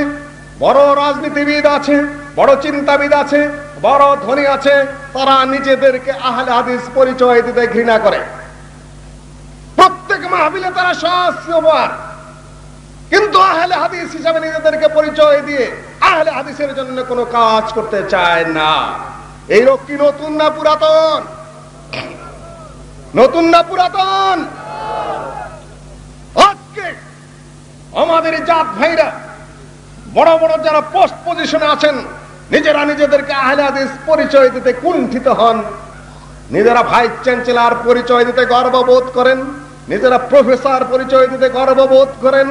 বড় রাজনীতিবিদ আছে, বড় চিন্তাবিদ আছে, বড় ধনী আছে, তারা নিজেদেরকে আহলে হাদিস পরিচয় দিতে ঘৃণা করে। প্রত্যেক মাহবিলে তারা সহস্রবার কিন্তু আহলে হাদিস হিসাবে নিজেদেরকে পরিচয় দিয়ে আহলে হাদিসের জন্য কোনো কাজ করতে চায় না। এই রোগ কি নতুন না পুরাতন? নতুন না পুরাতন? আমাদের জাত ভাইরা বড় বড় যারা পোস্ট পজিশনে আছেন, নিজেরা নিজেদেরকে আহলে হাদিস পরিচয় দিতে কুণ্ঠিত হন। নিজেরা ভাইস চ্যান্সেলর পরিচয় দিতে গর্ববোধ করেন। নিজেরা প্রফেসর পরিচয় দিতে গর্ববোধ করেন।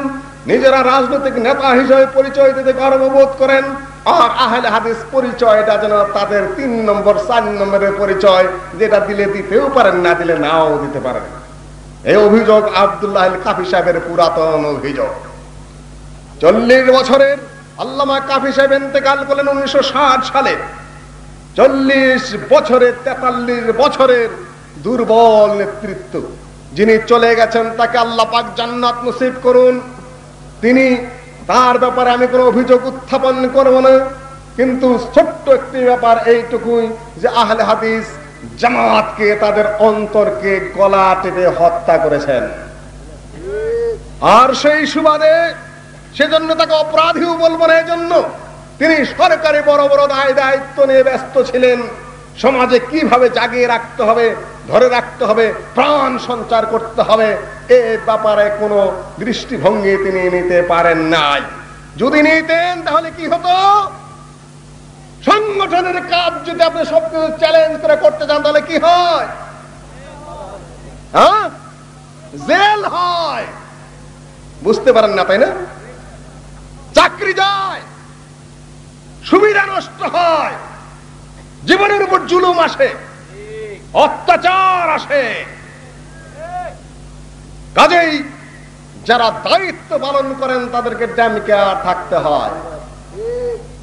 নিজেরা রাজনৈতিক নেতা হিসেবে পরিচয় দিতে গর্ববোধ করেন। আর আহলে হাদিস পরিচয়টা যেন তাদের তিন নম্বর, চার নম্বরের পরিচয়, যেটা দিলে দিতেও পারেন, না দিলে নাও দিতে পারেন। এই অভিযোগ আবদুল্লাহ কাফি সাহেবের পুরাতন অভিযোগ। চল্লিশ বছরের আল্লামা কাফি সাহেব ইন্তেকাল করলেন উনিশশো ষাট সালে। চল্লিশ বছরের তেতাল্লিশ বছরের দুর্বল নেতৃত্ব। যিনি চলে গেছেন, তাকে আল্লাহ পাক জান্নাত নসিব করুন। তিনি, তার ব্যাপারে আমি কোনো অভিযোগ উত্থাপন করব না। কিন্তু ছোট্ট একটি ব্যাপার এইটুকুই যে আহলে হাদিস জামাতকে, তাদের অন্তরকে গলা টেপে হত্যা করেছেন। আর সেই সুবাদে সেজন্য তাকে অপরাধীও বলব না, এজন্য তিনি সরকারি বড় বড় দায় দায়িত্ব নিয়ে ব্যস্ত ছিলেন। সমাজে কীভাবে জাগিয়ে রাখতে হবে, ধরে রাখতে হবে, প্রাণ সঞ্চার করতে হবে, এ ব্যাপারে কোনো দৃষ্টিভঙ্গি তিনি নিতে পারেন নাই। যদি নিতেন, তাহলে কি হতো? সংগঠনের কাজ যদি আপনি সবকিছু চ্যালেঞ্জ করে করতে চান, তাহলে কি হয়? হ্যাঁ? জেল হয়। বুঝতে পারেন না, তাই না? চাকরি যায়, সুবিধা নষ্ট হয়, জীবনের উপর জুলুম আসে, অত্যাচার আসে। কাজেই যারা দায়িত্ব পালন করেন, তাদেরকে ড্যামকে আর থাকতে হয়।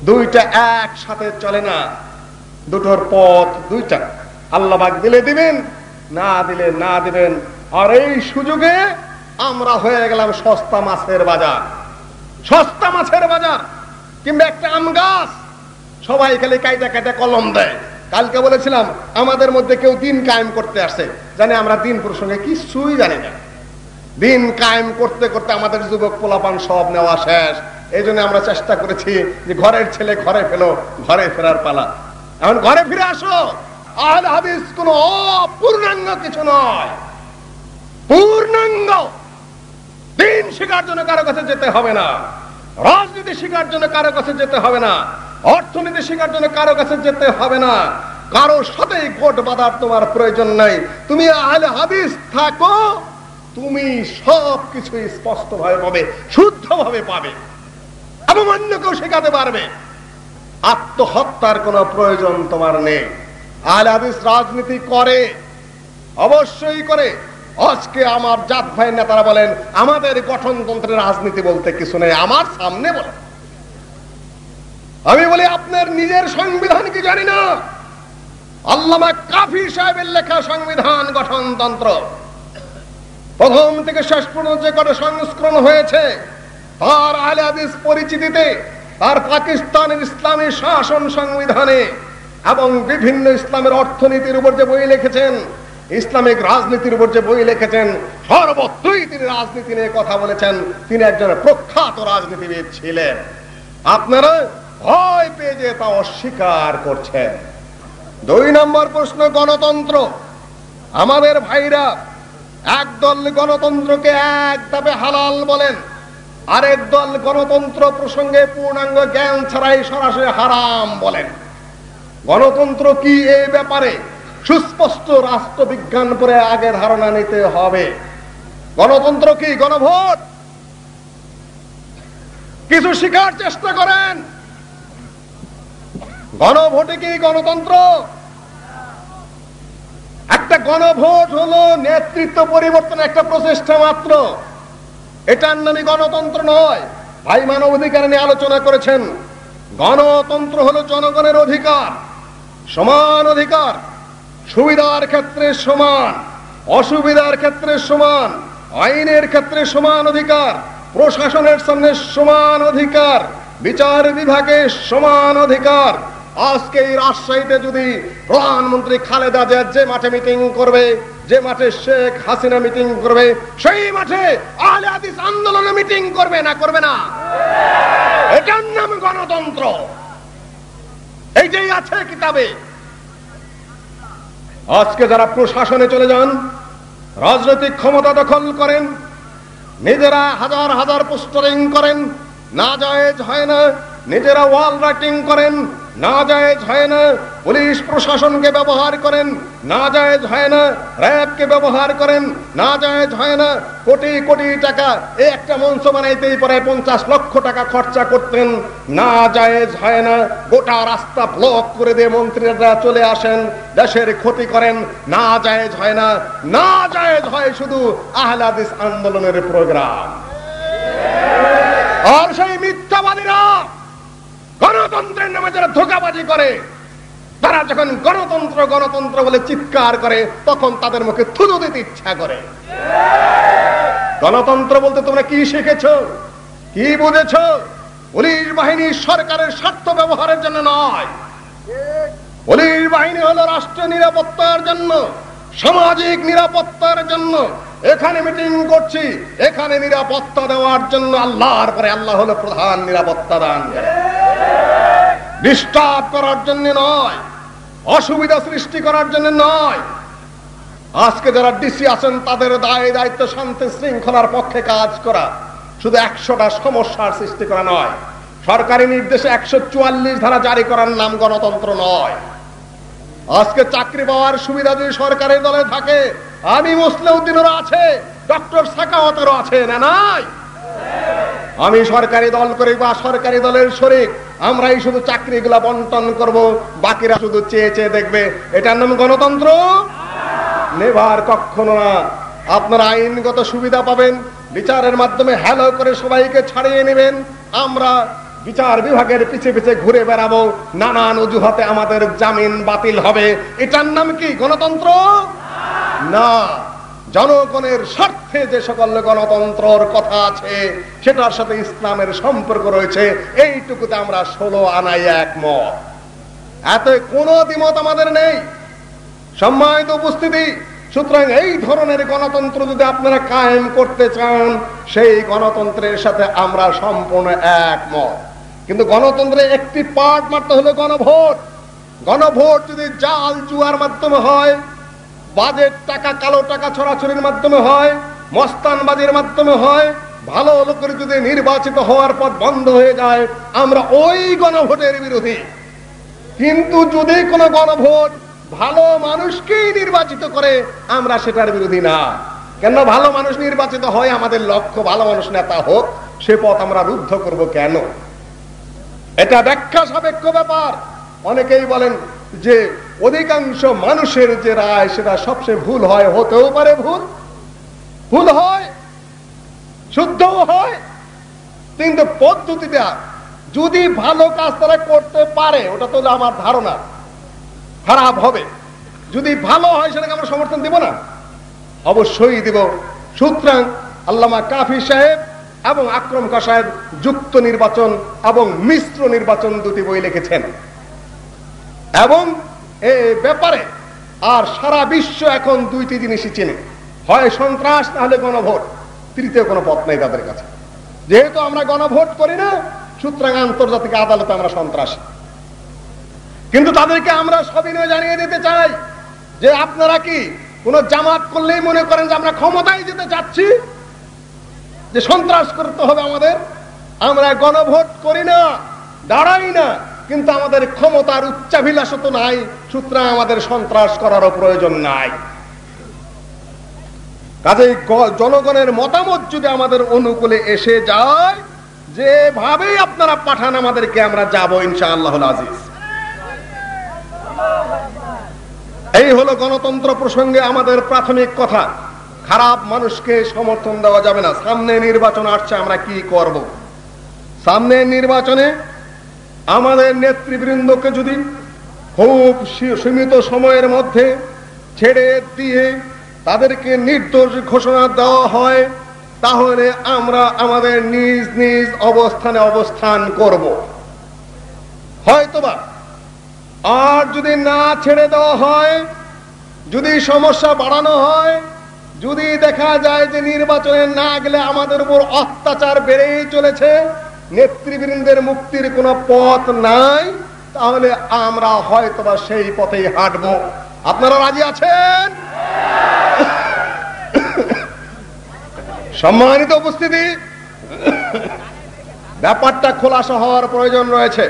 দুইটা একসাথে চলে না, দুটোর পথ দুইটা। আল্লাহবাক দিলে দিবেন, না দিলে না দিবেন। আর এই সুযোগে আমরা হয়ে গেলাম সস্তা মাছের বাজার। সস্তা মাছের বাজার কিংবা একটা আম গাছ। সবাই খালি কাইটা কাইটা কলম দেয়। কালকে বলেছিলাম, আমাদের মধ্যে কেউ দিন কায়েম করতে আসে। জানে আমরা দিন প্রসঙ্গে কিছুই জানি না। দিন কায়েম করতে করতে আমাদের যুবক পোলাপান সব নেওয়া শেষ। এই জন্য আমরা চেষ্টা করেছি যে ঘরের ছেলে ঘরে ফেলো, ঘরে ফেরার পালা। এখন ঘরে ফিরে আসো। আল হাদিস কোন অপূর্ণাঙ্গ কিছু নয়। পূর্ণাঙ্গ। দিন শিকার জন্য কারও কাছে যেতে হবে না। রাজনীতি শিকার জন্য কারও কাছে যেতে হবে না। অর্থনীতি শিকার জন্য কারও কাছে যেতে হবে না। কারোর সাথে গোট বাঁধার তোমার প্রয়োজন নাই। তুমি আহলে হাদিস থাকো, তুমি সব কিছু স্পষ্ট ভাবে পাবে শুদ্ধ ভাবে পাবে। এবং অন্য কেউ শেখাতে পারবে। আত্মহত্যার কোনো প্রয়োজন তোমার নেই। আহলে হাদিস রাজনীতি করে, অবশ্যই করে। আজকে আমার জাত ভাই নেতারা বলেন, আমাদের গঠনতন্ত্রের রাজনীতি বলতে কিছু নেই, আমার সামনে বলেন। আমি বলি, আপনার নিজের সংবিধান কি জানি না? আল্লামা কাফি সাহেবের লেখা সংবিধান গঠনতন্ত্র। প্রথম থেকে শেষ পর্যন্ত যে কটা সংস্করণ হয়েছে, তার আলে হাদিস পরিচিতিতে, তার পাকিস্তানের ইসলামী শাসন সংবিধানে এবং বিভিন্ন ইসলামের অর্থনীতির উপর যে বই লিখেছেন ইসলামিক রাজনীতির উপর যে বই লিখেছেন, সর্বত্রই তিনি রাজনীতি নিয়ে কথা বলেছেন, তিনি একজন প্রখ্যাত রাজনীতিবিদ ছিলেন। আপনারা ভয় পেয়ে যে তা অস্বীকার করছেন। দুই নম্বর প্রশ্ন, গণতন্ত্র। আমাদের ভাইরা একদল গণতন্ত্রকে এক হালাল বলেন, আরেক দল গণতন্ত্র প্রসঙ্গে পূর্ণাঙ্গ জ্ঞান ছাড়াই সরাসরি হারাম বলেন। গণতন্ত্র কি এই ব্যাপারে? সুস্পষ্ট রাষ্ট্রবিজ্ঞান পরে আগে ধারণা নিতে হবে। গণতন্ত্র কি গণভোট? কিছু শিখার চেষ্টা করেন। গণভোটে কি গণতন্ত্র? একটা গণভোট হলো নেতৃত্ব পরিবর্তন একটা প্রচেষ্টা মাত্র। এটার নামই গণতন্ত্র নয়। ভাই মানব অধিকার নিয়ে আলোচনা করেছেন। গণতন্ত্র হলো জনগণের অধিকার, সমান অধিকার। সুবিধার ক্ষেত্রে সমান, অসুবিধার ক্ষেত্রে সমান, আইনের ক্ষেত্রে সমান অধিকার, প্রশাসনের সামনে সমান অধিকার, বিচার বিভাগে সমান অধিকার। আজকে এই রাজশাহীতে যদি প্রধানমন্ত্রী খালেদা জিয়া যে মাঠে মিটিং করবে, যে মাঠে শেখ হাসিনা মিটিং করবে, সেই মাঠে আন্দোলনে মিটিং করবে না করবে না? এটার নাম গণতন্ত্র। এইটাই আছে কিতাবে আজকে যারা প্রশাসনে চলে যান, রাজনৈতিক ক্ষমতা দখল করেন, নিজেরা হাজার হাজার পোস্টারিং করেন, না জায়েজ হয় না, নিজেরা ওয়াল রাইটিং করেন না জায়েজ হয় না, পুলিশ প্রশাসনকে ব্যবহার করেন। না জায়েজ হয় না, র্যাবকে ব্যবহার করেন। না জায়েজ হয় না, কোটি কোটি টাকা একটা মঞ্চ বানাইতেই পারে পঞ্চাশ লক্ষ টাকা খরচা করতেন। না জায়েজ হয় না, গোটা রাস্তা ব্লক করে দিয়ে মন্ত্রীরা চলে আসেন, দেশের ক্ষতি করেন। না জায়েজ হয় না না জায়েজ হয় শুধু আহলাদিস আন্দোলনের প্রোগ্রাম। আর সেই মিথ্যাবাদীরা গণতন্ত্রের নামে যারা ধোকাবাজি করে, তারা যখন গণতন্ত্র গণতন্ত্র বলে চিৎকার করে, তখন তাদের মুখে থুতু দিতে ইচ্ছা করে। গণতন্ত্র বলতে তোমরা কি শিখেছ? কি বুঝেছ? পুলিশ বাহিনী সরকারের স্বার্থ ব্যবহারের জন্য নয়। পুলিশ বাহিনী হলো রাষ্ট্র নিরাপত্তার জন্য, সামাজিক নিরাপত্তার জন্য। এখানে মিটিং করছি, এখানে নিরাপত্তা দেওয়ার জন্য আল্লাহর পরে আল্লাহ হলো প্রধান নিরাপত্তা দান ডিস্টার্ব করার জন্য নয়, অসুবিধা সৃষ্টি করার জন্য নয়। আজকে যারা ডিসি আছেন, তাদের দায় দায়িত্ব শান্তি শৃঙ্খলার পক্ষে কাজ করা শুধু একশোটা সমস্যার সৃষ্টি করা নয়। সরকারি নির্দেশে একশো চুয়াল্লিশ ধারা জারি করার নাম গণতন্ত্র নয়। আজকে চাকরি পাওয়ার সুবিধা যদি সরকারি দলে থাকে, আমি মুসলিউদ্দিনেরও আছে, ডক্টর সাকাওয়াতেরও আছে, না নাই? আমি সরকারি দল করি বা সরকারি দলের শরিক, আমরাই শুধু চাকরিগুলা বন্টন করব, বাকিরা শুধু চেয়ে চেয়ে দেখবে। এটার নাম গণতন্ত্র? নেভার কখনো না। আপনারা আইনগত সুবিধা পাবেন, বিচারের মাধ্যমে হ্যালো করে সবাইকে ছাড়িয়ে নেবেন। আমরা বিচার বিভাগের পিছে পিছে ঘুরে বেড়াবো, নানান অজুহাতে আমাদের জামিন বাতিল হবে। এটার নাম কি, গণতন্ত্র? না। জনগণের স্বার্থে যে সকল গণতন্ত্রর কথা আছে, সেটার সাথে ইসলামের সম্পর্ক রয়েছে, এইটুকুতে আমরা ষোলো আনাই একমত। এত কোনো দ্বিমত আমাদের নেই। সম্মানিত উপস্থিতি, সুতরাং এই ধরনের গণতন্ত্র যদি আপনারা কায়েম করতে চান, সেই গণতন্ত্রের সাথে আমরা সম্পূর্ণ একমত। কিন্তু গণতন্ত্রের একটি পার্ট মাত্র হলো গণভোট। গণভোট যদি জাল জুয়ার মাধ্যমে হয় বাজেট টাকা কালো টাকা ছড়াছড়ির মাধ্যমে হয়, মস্তানবাজির মাধ্যমে হয়, ভালো লোকের যদি নির্বাচিত হওয়ার পর বন্ধ হয়ে যায়, আমরা ওই গণভোটের বিরোধী। কিন্তু যদি কোনো গণভোট ভালো মানুষকেই নির্বাচিত করে, আমরা সেটার বিরোধী না। কেন ভালো মানুষ নির্বাচিত হয়, আমাদের লক্ষ্য ভালো মানুষ নেতা হোক, সে পথ আমরা রুদ্ধ করব কেন? এটা ব্যাখ্যা সাপেক্ষ ব্যাপার। অনেকেই বলেন যে অধিকাংশ মানুষের যে রায়, সেটা সবচেয়ে ভুল হয়, হতেও পারে ভুল। ভুল হয়, শুদ্ধও হয়, কিন্তু পদ্ধতিটা যদি ভালো কাজ তারা করতে পারে, ওটা তো আমার ধারণা। খারাপ হবে। যদি ভালো হয়, সেটাকে আমরা সমর্থন দিব না। অবশ্যই দিব। সুতরাং আল্লামা কাফি সাহেব এবং আক্রম খা সাহেব যুক্ত নির্বাচন এবং মিশ্র নির্বাচন দুটি বই লিখেছেন। এবং এ ব্যাপারে আর সারা বিশ্ব এখন দুইটি জিনিসই চেনে। হয় সন্ত্রাস না হলে গণভোট। তৃতীয় কোনো পথ নেই তাদের কাছে। যেহেতু আমরা গণভোট করি না, সুতরাং আন্তর্জাতিক আদালতে আমরা সন্ত্রাসী। কিন্তু তাদেরকে আমরা সবিনয় জানিয়ে দিতে চাই যে আপনারা কি কোন জামাত করলেই মনে করেন যে আমরা ক্ষমতায় যেতে চাচ্ছি? যে সন্ত্রাস করতে হবে আমাদের। আমরা গণভোট করি না, দাঁড়াই না। কিন্তু আমাদের ক্ষমতার উচ্চাভিলাষ তো নাই, সুতরাং আমাদের সন্ত্রাস করারও প্রয়োজন নাই। কাজেই জনগণের মতামত যদি আমাদের অনুকূলে এসে যায়, যেভাবেই আপনারা পাঠান, আমাদেরকে আমরা যাব ইনশা আল্লাহ আজিজ। এই হলো গণতন্ত্র প্রসঙ্গে আমাদের প্রাথমিক কথা। খারাপ মানুষকে সমর্থন দেওয়া যাবে না। সামনে নির্বাচন আসছে, আমরা কি করব। সামনে নির্বাচনে আমাদের নেতৃবৃন্দকে যদি খুব সীমিত সময়ের মধ্যে ছেড়ে দিয়ে তাদেরকে নির্দোষ ঘোষণা দেওয়া হয়, তাহলে আমরা আমাদের নিজ নিজ অবস্থানে অবস্থান করব। হয়তোবা আর যদি না ছেড়ে দেওয়া হয়, যদি সমস্যা বাড়ানো হয়, যদি দেখা যায় যে নির্বাচনে না গেলে আমাদের উপর অত্যাচার বেড়েই চলেছে নেতৃবৃন্দের মুক্তির কোনো পথ নাই, তাহলে আমরা হয়তোবা সেই পথেই হাঁটবো। আপনারা রাজি আছেন? সম্মানিত উপস্থিতি, ব্যাপারটা খোলাসা হওয়ার প্রয়োজন রয়েছে।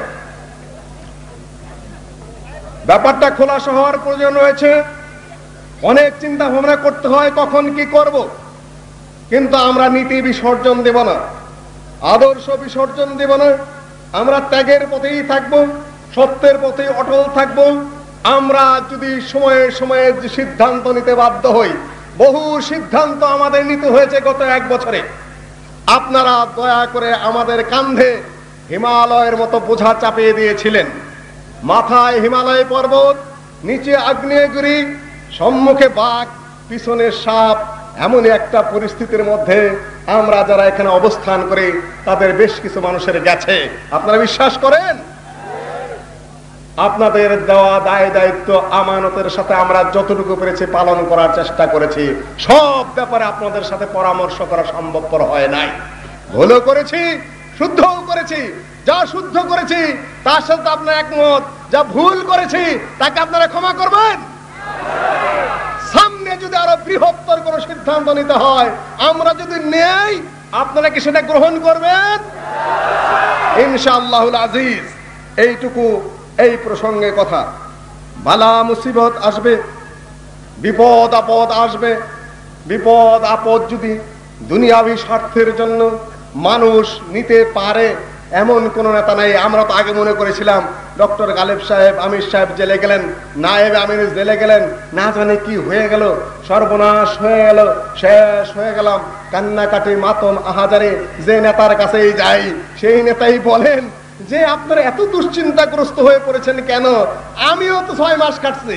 ব্যাপারটা খোলাসা হওয়ার প্রয়োজন রয়েছে। অনেক চিন্তা ভাবনা করতে হয় কখন কি করব, কিন্তু আমরা নীতি বিসর্জন দেব না। আদর্শ বিসর্জন দেব না। আমরা ত্যাগের পথেই থাকব, সত্যের পথে অটল থাকব। আমরা যদি সময়ে সময়ে সিদ্ধান্ত নিতে বাধ্য হই, বহু সিদ্ধান্ত আমাদের নিতে হয়েছে গত এক বছরে। আপনারা দয়া করে আমাদের কান্ধে হিমালয়ের মতো বোঝা চাপিয়ে দিয়েছিলেন। মাথায় হিমালয় পর্বত, নিচে আগ্নেয়গিরি, সম্মুখে বাঘ, পিছনে সাপ এমন একটা পরিস্থিতির মধ্যে আমরা যারা এখানে অবস্থান করি তাদের বেশ কিছু মানুষের গেছে। আপনারা বিশ্বাস করেন? আপনাদের দেওয়া দায় দায়িত্ব আমানতের সাথে আমরা যতটুকু পেরেছি পালন করার চেষ্টা করেছি। সব ব্যাপারে আপনাদের সাথে পরামর্শ করা সম্ভবপর হয় নাই। ভুলও করেছি, শুদ্ধও করেছি, যা শুদ্ধ করেছি, তার সাথে আপনার একমত। যা ভুল করেছি, তাকে আপনারা ক্ষমা করবেন? যদি আরও বৃহত্তর কোন সিদ্ধান্ত নিতে হয়, আমরা যদি নেই, আপনারা কি সেটা গ্রহণ করবেন? ইনশাআল্লাহ আজিজ, এইটুকু এই প্রসঙ্গে কথা। বালা মুসিবত আসবে, বিপদ আপদ আসবে, বিপদ আপদ যদি দুনিয়াবি স্বার্থের জন্য মানুষ নিতে পারে এমন কোন নেতা নাই, আমরা তো আগে মনে করেছিলাম, ডক্টর গালেব সাহেব, আমির সাহেব জেলে গেলেন, নায়েব আমির জেলে গেলেন, না জানে কি হয়ে গেল, সর্বনাশ হয়ে গেল, শেষ হয়ে গেলাম, কান্নাকাটি মাতম আহাজারে, যে নেতার কাছেই যাই, সেই নেতাই বলেন, যে আপনারা এত দুশ্চিন্তাগ্রস্ত হয়ে পড়েছেন কেন? আমিও তো ছয় মাস খাটছি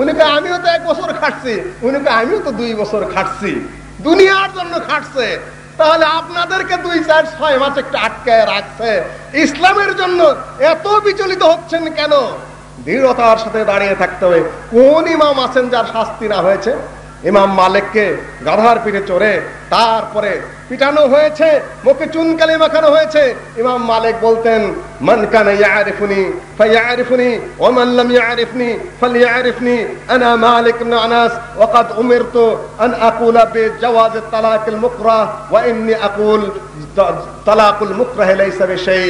উনিকে আমিও তো এক বছর খাটছি উনিকে আমিও তো দুই বছর খাটছি, দুনিয়ার জন্য খাটছে তাহলে আপনাদেরকে দুই চার ছয় মাস একটু আটকায় রাখছে। ইসলামের জন্য এত বিচলিত হচ্ছেন কেন? দৃঢ়তার সাথে দাঁড়িয়ে থাকতে হবে। কোন ইমাম আছেন যার শাস্তি না হয়েছে? ইমাম মালিককে গাধার পিঠে চড়ে তারপরে পিটানো হয়েছে, মুখে চুনকালি মাখানো হয়েছে। ইমাম মালিক বলতেন, মান কানা ইয়ারিফুনি, ফায়ারিফুনি, ওয়া মান লাম ইয়ারিফনি, ফালইয়ারিফনি, আনা মালিক ইবনে আনাস, ওয়া قد উমিরতু আন আকুলা বিজাওয়াজ তালাক আল মুকরাহ ওয়া ইন্নী আকুল তালাকুল মুকরাহ লাইসা বিশাই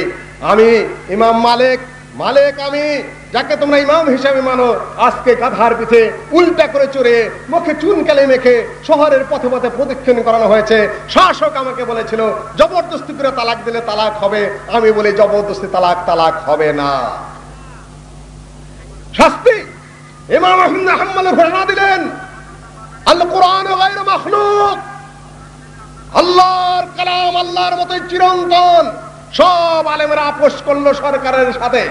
আমি, ইমাম মালিক মালিক, আমি যাকে তোমরা ইমাম হিসাবে মানো, আজকে গাধার পিঠে উল্টা করে চড়ে মুখে চুন কালে মেখে শহরের পথে পথে প্রদক্ষিণ করানো হয়েছে। শাসক আমাকে বলেছিল, জবরদস্তি করে তালাক দিলে তালাক হবে। আমি বলি, জবরদস্তি তালাক তালাক হবে না। শাস্তি! ইমাম আহমদ ঘোষণা দিলেন আল্লাহ কোরআন আল্লাহর কালাম আল্লাহর মতোই চিরন্তন। সব আলেমরা আপোষ করল সরকারের সাথে।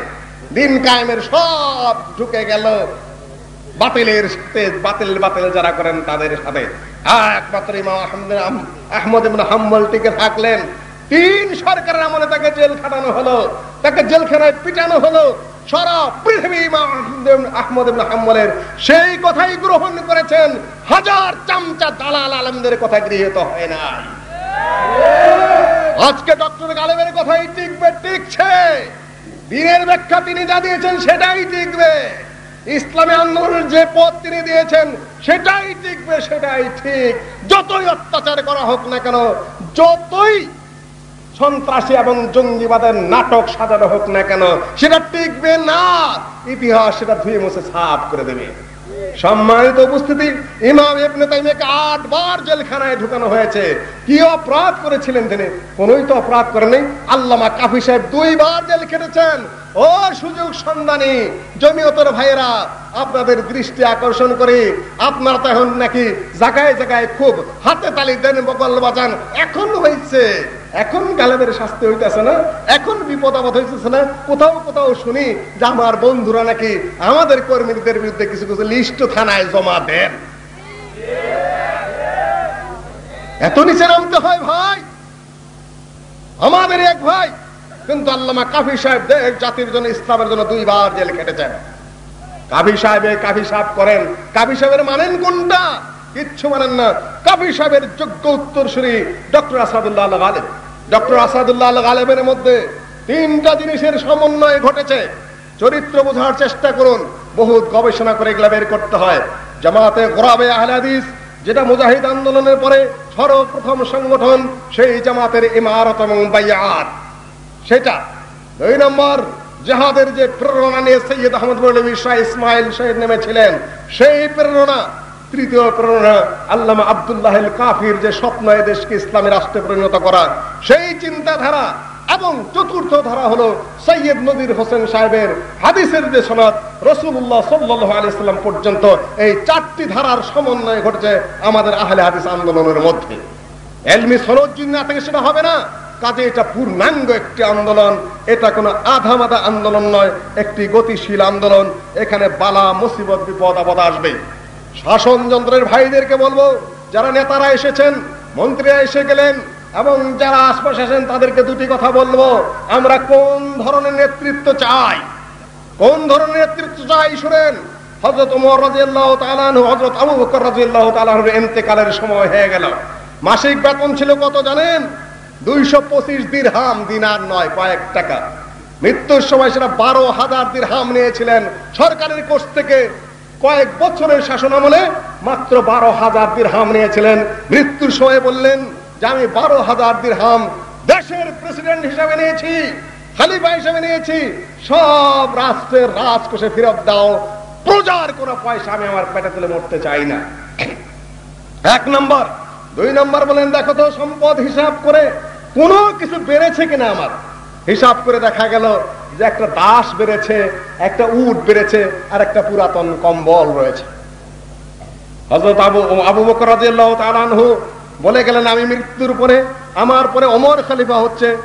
দিন কায়েমের সব ঢুকে গেল। বাতিলের সাথে, বাতিল বাতিল যারা করেন তাদের সাথে। একমাত্র ইমাম আহমদ ইবনে হাম্বল টিকে থাকলেন। তিন সরকারের আমলে তাকে জেল খাটানো হলো, তাকে জেলখানায় পিটানো হলো। সারা পৃথিবী আহমদ ইবনে হাম্বলের সেই কথাই গ্রহণ করেছেন। হাজার চামচা দালাল আলমদের কথা গৃহীত হয় নাই। আজকে ডক্টর গালেবের কথাই টিকবে, টিকছে। দিনের ব্যাখ্যা তিনি যা দিয়েছেন সেটাই টিকবে। ইসলামী আন্দোলনের যে পথ তিনি দিয়েছেন সেটাই টিকবে, সেটাই ঠিক। যতই অত্যাচার করা হোক না কেন, যতই সন্ত্রাসী এবং জঙ্গিবাদের নাটক সাজানো হোক না কেন, সেটা টিকবে না। ইতিহাস সেটা ধুয়ে মুছে সাফ করে দেবে। সম্মানিত উপস্থিতি, ইমাম ইবনে তাইমিয়াকে আটবার জেলখানায় ঢুকানো হয়েছে। কি অপরাধ করেছিলেন তিনি? কোনোই তো অপরাধ করেনি আল্লামা কাফি সাহেব দুইবার জেল খেটেছেন। ও সুযোগ সন্ধানী, জমিয়তর ভাইয়েরা, আপনাদের দৃষ্টি আকর্ষণ করে। আপনারা তো এখন নাকি জায়গায় জায়গায় খুব হাতে তালি দেন বকল বাজান। এখন হয়েছে এখন গালেবের শাস্তি হইতেছে না? এখন বিপদ আপদ হইতেছে না? কোথাও কোথাও শুনি যে আমার বন্ধুরা নাকি আমাদের কর্মীদের বিরুদ্ধে কিছু কিছু লিস্ট থানায় জমা দেন। এত নিচে নামতে হয় ভাই। আমাদের এক ভাই কিন্তু আল্লামা কাফি সাহেব দেশ জাতির জন্য, ইসলামের জন্য দুইবার জেল খেটেছেন। কাভি সাহেবে কাভি সাহেব করেন। কাভি সাহেবের মানেন কোনটা? কিচ্ছু মানেন না। কাভি সাহেবের যোগ্য উত্তরসূরি ডক্টর আসাদুল্লাহ আল গালেব। ডক্টর আসাদুল্লাহ আল গালেবের মধ্যে তিনটা জিনিসের সমন্বয় ঘটেছে। চরিত্র বোঝার চেষ্টা করুন। বহুত গবেষণা করে এগুলা বের করতে হয়। জামাতে গোরাবে আহলাদিস যেটা মুজাহিদ আন্দোলনের পরে সর্বপ্রথম সংগঠন, সেই জামাতের ইমারত এবং বাইয়াত। সেটা দুই নম্বর, জাহাদের যে প্রেরণা নিয়ে সৈয়দ আহমদ মৌলভী শাহ ইসমাইল শহীদ নেমেছিলেন, সেই প্রেরণা, তৃতীয় প্রেরণা আল্লামা আব্দুল্লাহ কাফির যে স্বপ্ন দেশকে ইসলামী রাষ্ট্রে পরিণত করা সেই চিন্তাধারা এবং চতুর্থ ধারা হলো সৈয়দ নদীর হোসেন সাহেবের হাদিসের যে সনদ রসুল্লাহ সাল্লাহ আলাইসাল্লাম পর্যন্ত এই চারটি ধারার সমন্বয় ঘটছে আমাদের আহলে হাদিস আন্দোলনের মধ্যে। এলমি সনদ যদি না থেকে সেটা হবে না। কাজে এটা পূর্ণাঙ্গ একটি আন্দোলন। এটা কোনো আধা মাধা আন্দোলন নয়, একটি গতিশীল আন্দোলন। এখানে বালা, মুসিবত, বিপদ, আপদ আসবে শাসন যন্ত্রের ভাইদেরকে বলব, যারা নেতারা এসেছেন, মন্ত্রীরা এসে গেলেন, এবং যারা আশপাশে আছেন, তাদেরকে দুটি কথা বলব। আমরা কোন ধরনের নেতৃত্ব চাই? কোন ধরনের নেতৃত্ব চাই, শুনেন? হজরত উমর রাজিয়াল্লাহ তালানহু হজরত আবু বকর রাজিয়াল্লাহ তালানহুর এন্তেকালের সময় হয়ে গেল। মাসিক বেতন ছিল কত জানেন? মৃত্যুর সময় সেটা বারো হাজার দিরহাম নিয়েছিলেন। সরকারের কোষ থেকে কয়েক বছরের শাসন আমলে মাত্র বারো হাজার দিরহাম নিয়েছিলেন। মৃত্যুর সময় বললেন যে, আমি বারো হাজার দিরহাম দেশের প্রেসিডেন্ট হিসাবে নিয়েছি হিসাবে নিয়েছি। সব রাষ্ট্রের দাও। প্রজার কোনো পয়সা আমি আমার পেটে তুলে মরতে চাই না। এক নম্বর দুই নম্বর বলেন, দেখো তো, সম্পদ হিসাব করে কোনো কিছু বেড়েছে কিনা আমার? হিসাব করে দেখা গেল যে একটা দাস বেড়েছে, একটা উট বেড়েছে, আর একটা পুরাতন কম্বল রয়েছে। হজরত আবু আবু বকর বলে গেলেন, আমি মৃত্যুর পরে আমার পরে ওমর খলিফা হচ্ছে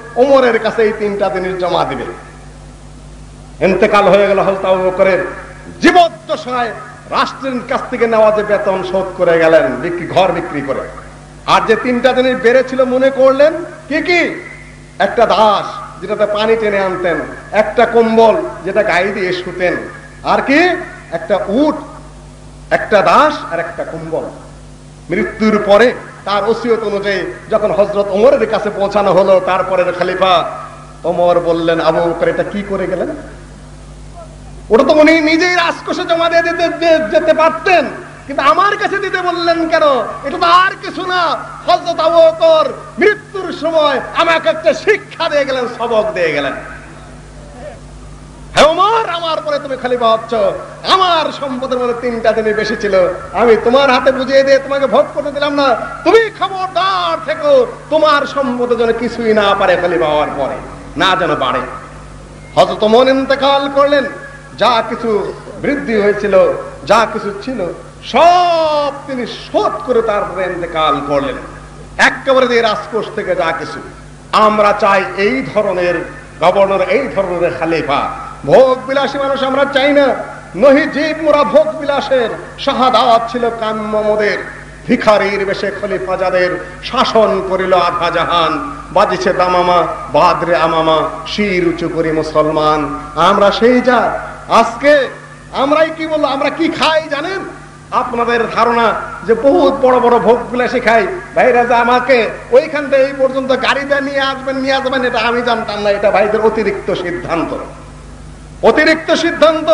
কাছে এই তিনটা জিনিস জমা দিবে। এতেকাল হয়ে গেল হজরত আবু বকরের জীবদ্দশায়, রাষ্ট্রের কাছ থেকে নেওয়া যে বেতন শোধ করে গেলেন, বিক্রি, ঘর বিক্রি করে। আর যে তিনটা জিনিস বেড়েছিল মনে করলেন, কি কি? একটা দাস যেটাতে পানি টেনে আনতেন, একটা কম্বল যেটা গায়ে দিয়ে শুতেন, আর কি? একটা উট, একটা দাস আর একটা কম্বল। মৃত্যুর পরে তার ওসিয়ত অনুযায়ী যখন হজরত ওমরের কাছে পৌঁছানো হলো তারপরে খালিফা ওমর বললেন, আবু বকর, এটা কি করে গেলেন? ওটা তো উনি নিজেই রাজকোষে জমা দিয়ে দিতে যেতে পারতেন। কিন্তু আমার কাছে দিতে বললেন কেন? এটা তো আর কিছু না। হজরত আবু মৃত্যুর সময় আমাকে একটা শিক্ষা দিয়ে গেলেন, সবক দিয়ে গেলেন। তুমি তোমার হাতে বুঝিয়ে দিয়ে তোমাকে ভোট করতে দিলাম না। তুমি খবরদার থেকো। তোমার সম্পদের জন্য কিছুই না পারে খালি পাওয়ার পরে, না যেন বাড়ে হয়তো মন ইন্তকাল করলেন। যা কিছু বৃদ্ধি হয়েছিল, যা কিছু ছিল সব তিনি শোধ করে তারপরে ইন্তকাল করলেন। একেবারে দিয়ে রাজকোষ থেকে যা কিছু। আমরা চাই এই ধরনের গভর্নর, এই ধরনের খালিফা। ভোগ বিলাসী মানুষ আমরা চাই না। নহি জীব মোরা ভোগ বিলাসের শাহাদাত ছিল কাম্যমদের ভিখারির বেশে খলিফা যাদের শাসন করিল আধা জাহান। বাজিছে দামামা, বাদরে আমামা, শির উঁচু করি মুসলমান। আমরা সেই যা আজকে আমরাই কি বলল আমরা কি খাই জানেন? আপনাদের ধারণা যে বহুত বড় বড় ভোগ বিলাসী খাই ভাইরা যে আমাকে ওইখান থেকে এই পর্যন্ত গাড়িতে নিয়ে আসবেন নিয়ে আসবেন, এটা আমি জানতাম না, এটা ভাইদের অতিরিক্ত সিদ্ধান্ত। অতিরিক্ত সিদ্ধান্ত,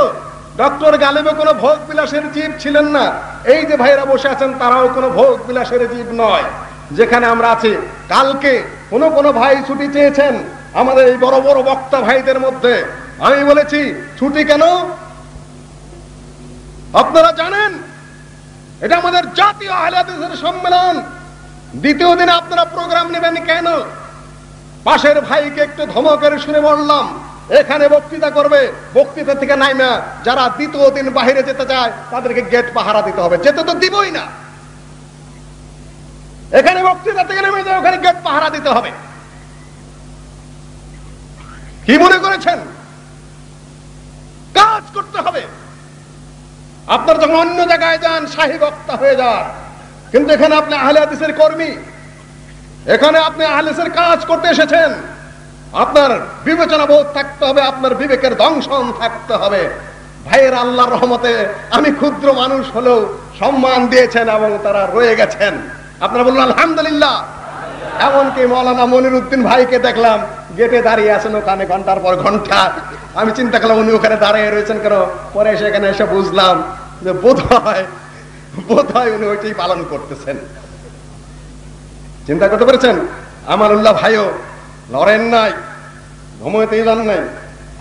ডক্টর গালিবে কোনো ভোগ বিলাসের জীব ছিলেন না। এই যে ভাইরা বসে আছেন, তারাও কোনো ভোগ বিলাসের জীব নয়। যেখানে আমরা আছি, কালকে কোনো কোনো ভাই ছুটি চেয়েছেন, আমাদের এই বড় বড় বক্তা ভাইদের মধ্যে। আমি বলেছি, ছুটি কেন? আপনারা জানেন? এটা আমাদের জাতীয় আহলাদের সম্মেলন। দ্বিতীয় দিনে আপনারা প্রোগ্রাম নেবেন কেন? পাশের ভাইকে একটু ধমকের শুনে বললাম। এখানে বক্তৃতা করবে। বক্তৃতা থেকে নাইমা, যারা দ্বিতীয় দিন বাহিরে যেতে চায়, তাদেরকে গেট পাহারা দিতে হবে। যেতে তো দিবই না। এখানে বক্তৃতা থেকে নেমে যায় ওখানে গেট পাহারা দিতে হবে। কি মনে করেছেন? কাজ করতে হবে। আপনার যখন অন্য জায়গায় যান, শাহী বক্তা হয়ে যান। কিন্তু এখানে আপনি আহলে হাদিসের কর্মী। এখানে আপনি আহলেসের কাজ করতে এসেছেন। আপনার বিবেচনা বোধ থাকতে হবে, আপনার বিবেকের দংশন থাকতে হবে। ভাইয়ের আল্লাহর রহমতে আমি ক্ষুদ্র মানুষ হলেও সম্মান দিয়েছেন এবং তারা রয়ে গেছেন। আপনারা বলুন, আলহামদুলিল্লাহ। এমনকি মৌলানা মনির উদ্দিন ভাইকে দেখলাম, গেটে দাঁড়িয়ে আছেন ওখানে ঘণ্টার পর ঘণ্টা। আমি চিন্তা করলাম, উনি ওখানে দাঁড়িয়ে রয়েছেন কেন? পরে সেখানে এসে বুঝলাম যে বোধ হয় বোধ হয় উনি ওইটাই পালন করতেছেন। চিন্তা করতে পেরেছেন? আমার উল্লাহ ভাইও লড়েন নাই ঘুমোতেই যান নাই,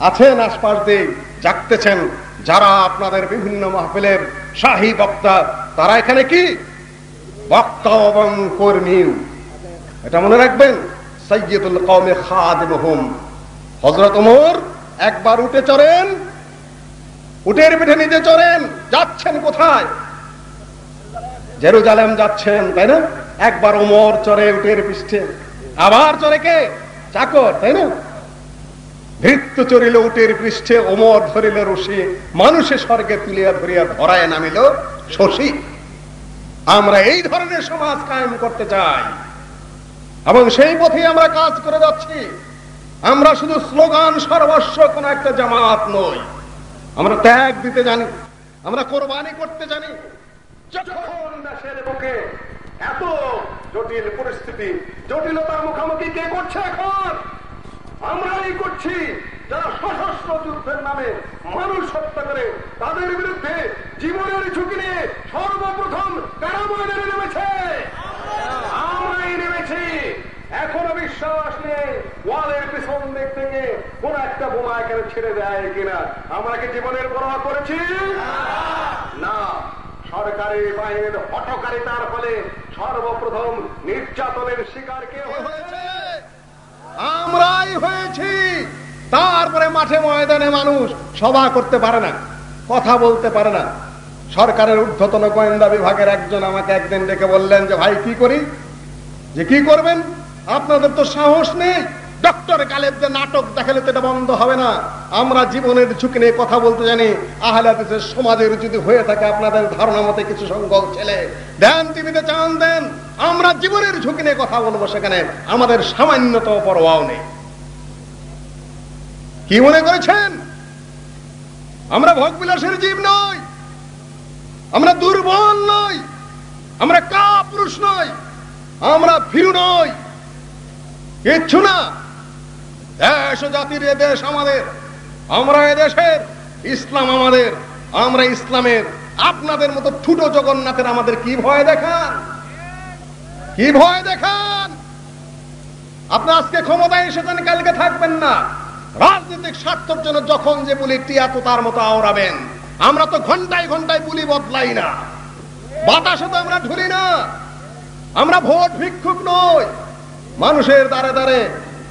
আছেন আশপাশ দিয়ে জাগতেছেন। যারা আপনাদের বিভিন্ন মাহফিলের শাহী বক্তা, তারা এখানে কি? বক্তা এবং কর্মী। এটা মনে রাখবেন সৈয়দুল কৌমে খাদিমহুম। হজরত ওমর একবার উঠে চড়েন উটের পিঠে নিজে চড়েন, যাচ্ছেন কোথায়? জেরুজালেম যাচ্ছেন, তাই না? একবার ওমর চড়ে উটের পৃষ্ঠে আবার চড়ে কে? চাকর, তাই না? ভৃত্য চড়িল উটের পৃষ্ঠে ওমর ধরিল রশি। মানুষে স্বর্গে তুলিয়া ধরিয়া ধরায় নামিল শশী। আমরা এই ধরনের সমাজ কায়েম করতে চাই। এবং সেই পথে আমরা কাজ করে যাচ্ছি। আমরা শুধু স্লোগান সর্বস্ব কোন একটা জামাত নই। আমরা ত্যাগ দিতে জানি, আমরা কোরবানি করতে জানি। যখন দেশের বুকে এত জটিল পরিস্থিতি জটিলতার মুখোমুখি কে করছে এখন? আমরাই করছি। যারা সশস্ত্র যুদ্ধের নামে মানুষ হত্যা করে, তাদের বিরুদ্ধে জীবনের ঝুঁকি নিয়ে সর্বপ্রথম কারা ময়দানে নেমেছে। আমরাই নেমেছি। এখনও বিশ্বাস নেই ওয়ালের পিছন দিক থেকে কোন একটা বোমা এখানে ছেড়ে দেয় কিনা। আমরা কি জীবনের পরোয়া করেছি? না। সরকারি বাহিনীর হটকারিতার ফলে সর্বপ্রথম নির্যাতনের শিকার কে হয়েছে? আমরাই হয়েছি। তারপরে মাঠে ময়দানে মানুষ সভা করতে পারে না, কথা বলতে পারে না। সরকারের ঊর্ধ্বতন গোয়েন্দা বিভাগের একজন আমাকে একদিন ডেকে বললেন যে, ভাই, কি করি? যে, কি করবেন? আপনাদের তো সাহস নেই। ডক্টর গালেবদের নাটক দেখালে তো বন্ধ হবে না। আমরা জীবনের ঝুঁকি নিয়ে কথা বলতে জানি। আহলাদিসের সমাজের যদি হয়ে থাকে আপনাদের ধারণা মতে কিছু সংখ্যক ছেলে। দেন টিভিতে চান, দেন। আমরা জীবনের ঝুঁকি নিয়ে কথা বলব সেখানে। আমাদের সামান্যতম পরোয়াও নেই। কি মনে করেছেন? আমরা ভোগ বিলাসের জীব নই। আমরা দুর্বল নই। আমরা কা পুরুষ নই। আমরা ভীরু নই। কিচ্ছু না। দেশ জাতির এ দেশ আমাদের, আমরা দেশের, ইসলাম আমাদের, আমরা ইসলামের। আপনাদের মতো ঠুটো জগন্নাথের আমাদের কি ভয় দেখান? কি ভয় দেখান? আপনি আজকে ক্ষমতায় এসেছেন, কালকে থাকবেন না। রাজনৈতিক স্বার্থের জন্য যখন যে বলি টিয়া তো তার মতো আওড়াবেন, আমরা তো ঘন্টায় ঘন্টায় বুলি বদলাই না। বাতাসে তো আমরা ঢুলি না। আমরা ভোট ভিক্ষুক নই। মানুষের দ্বারে দ্বারে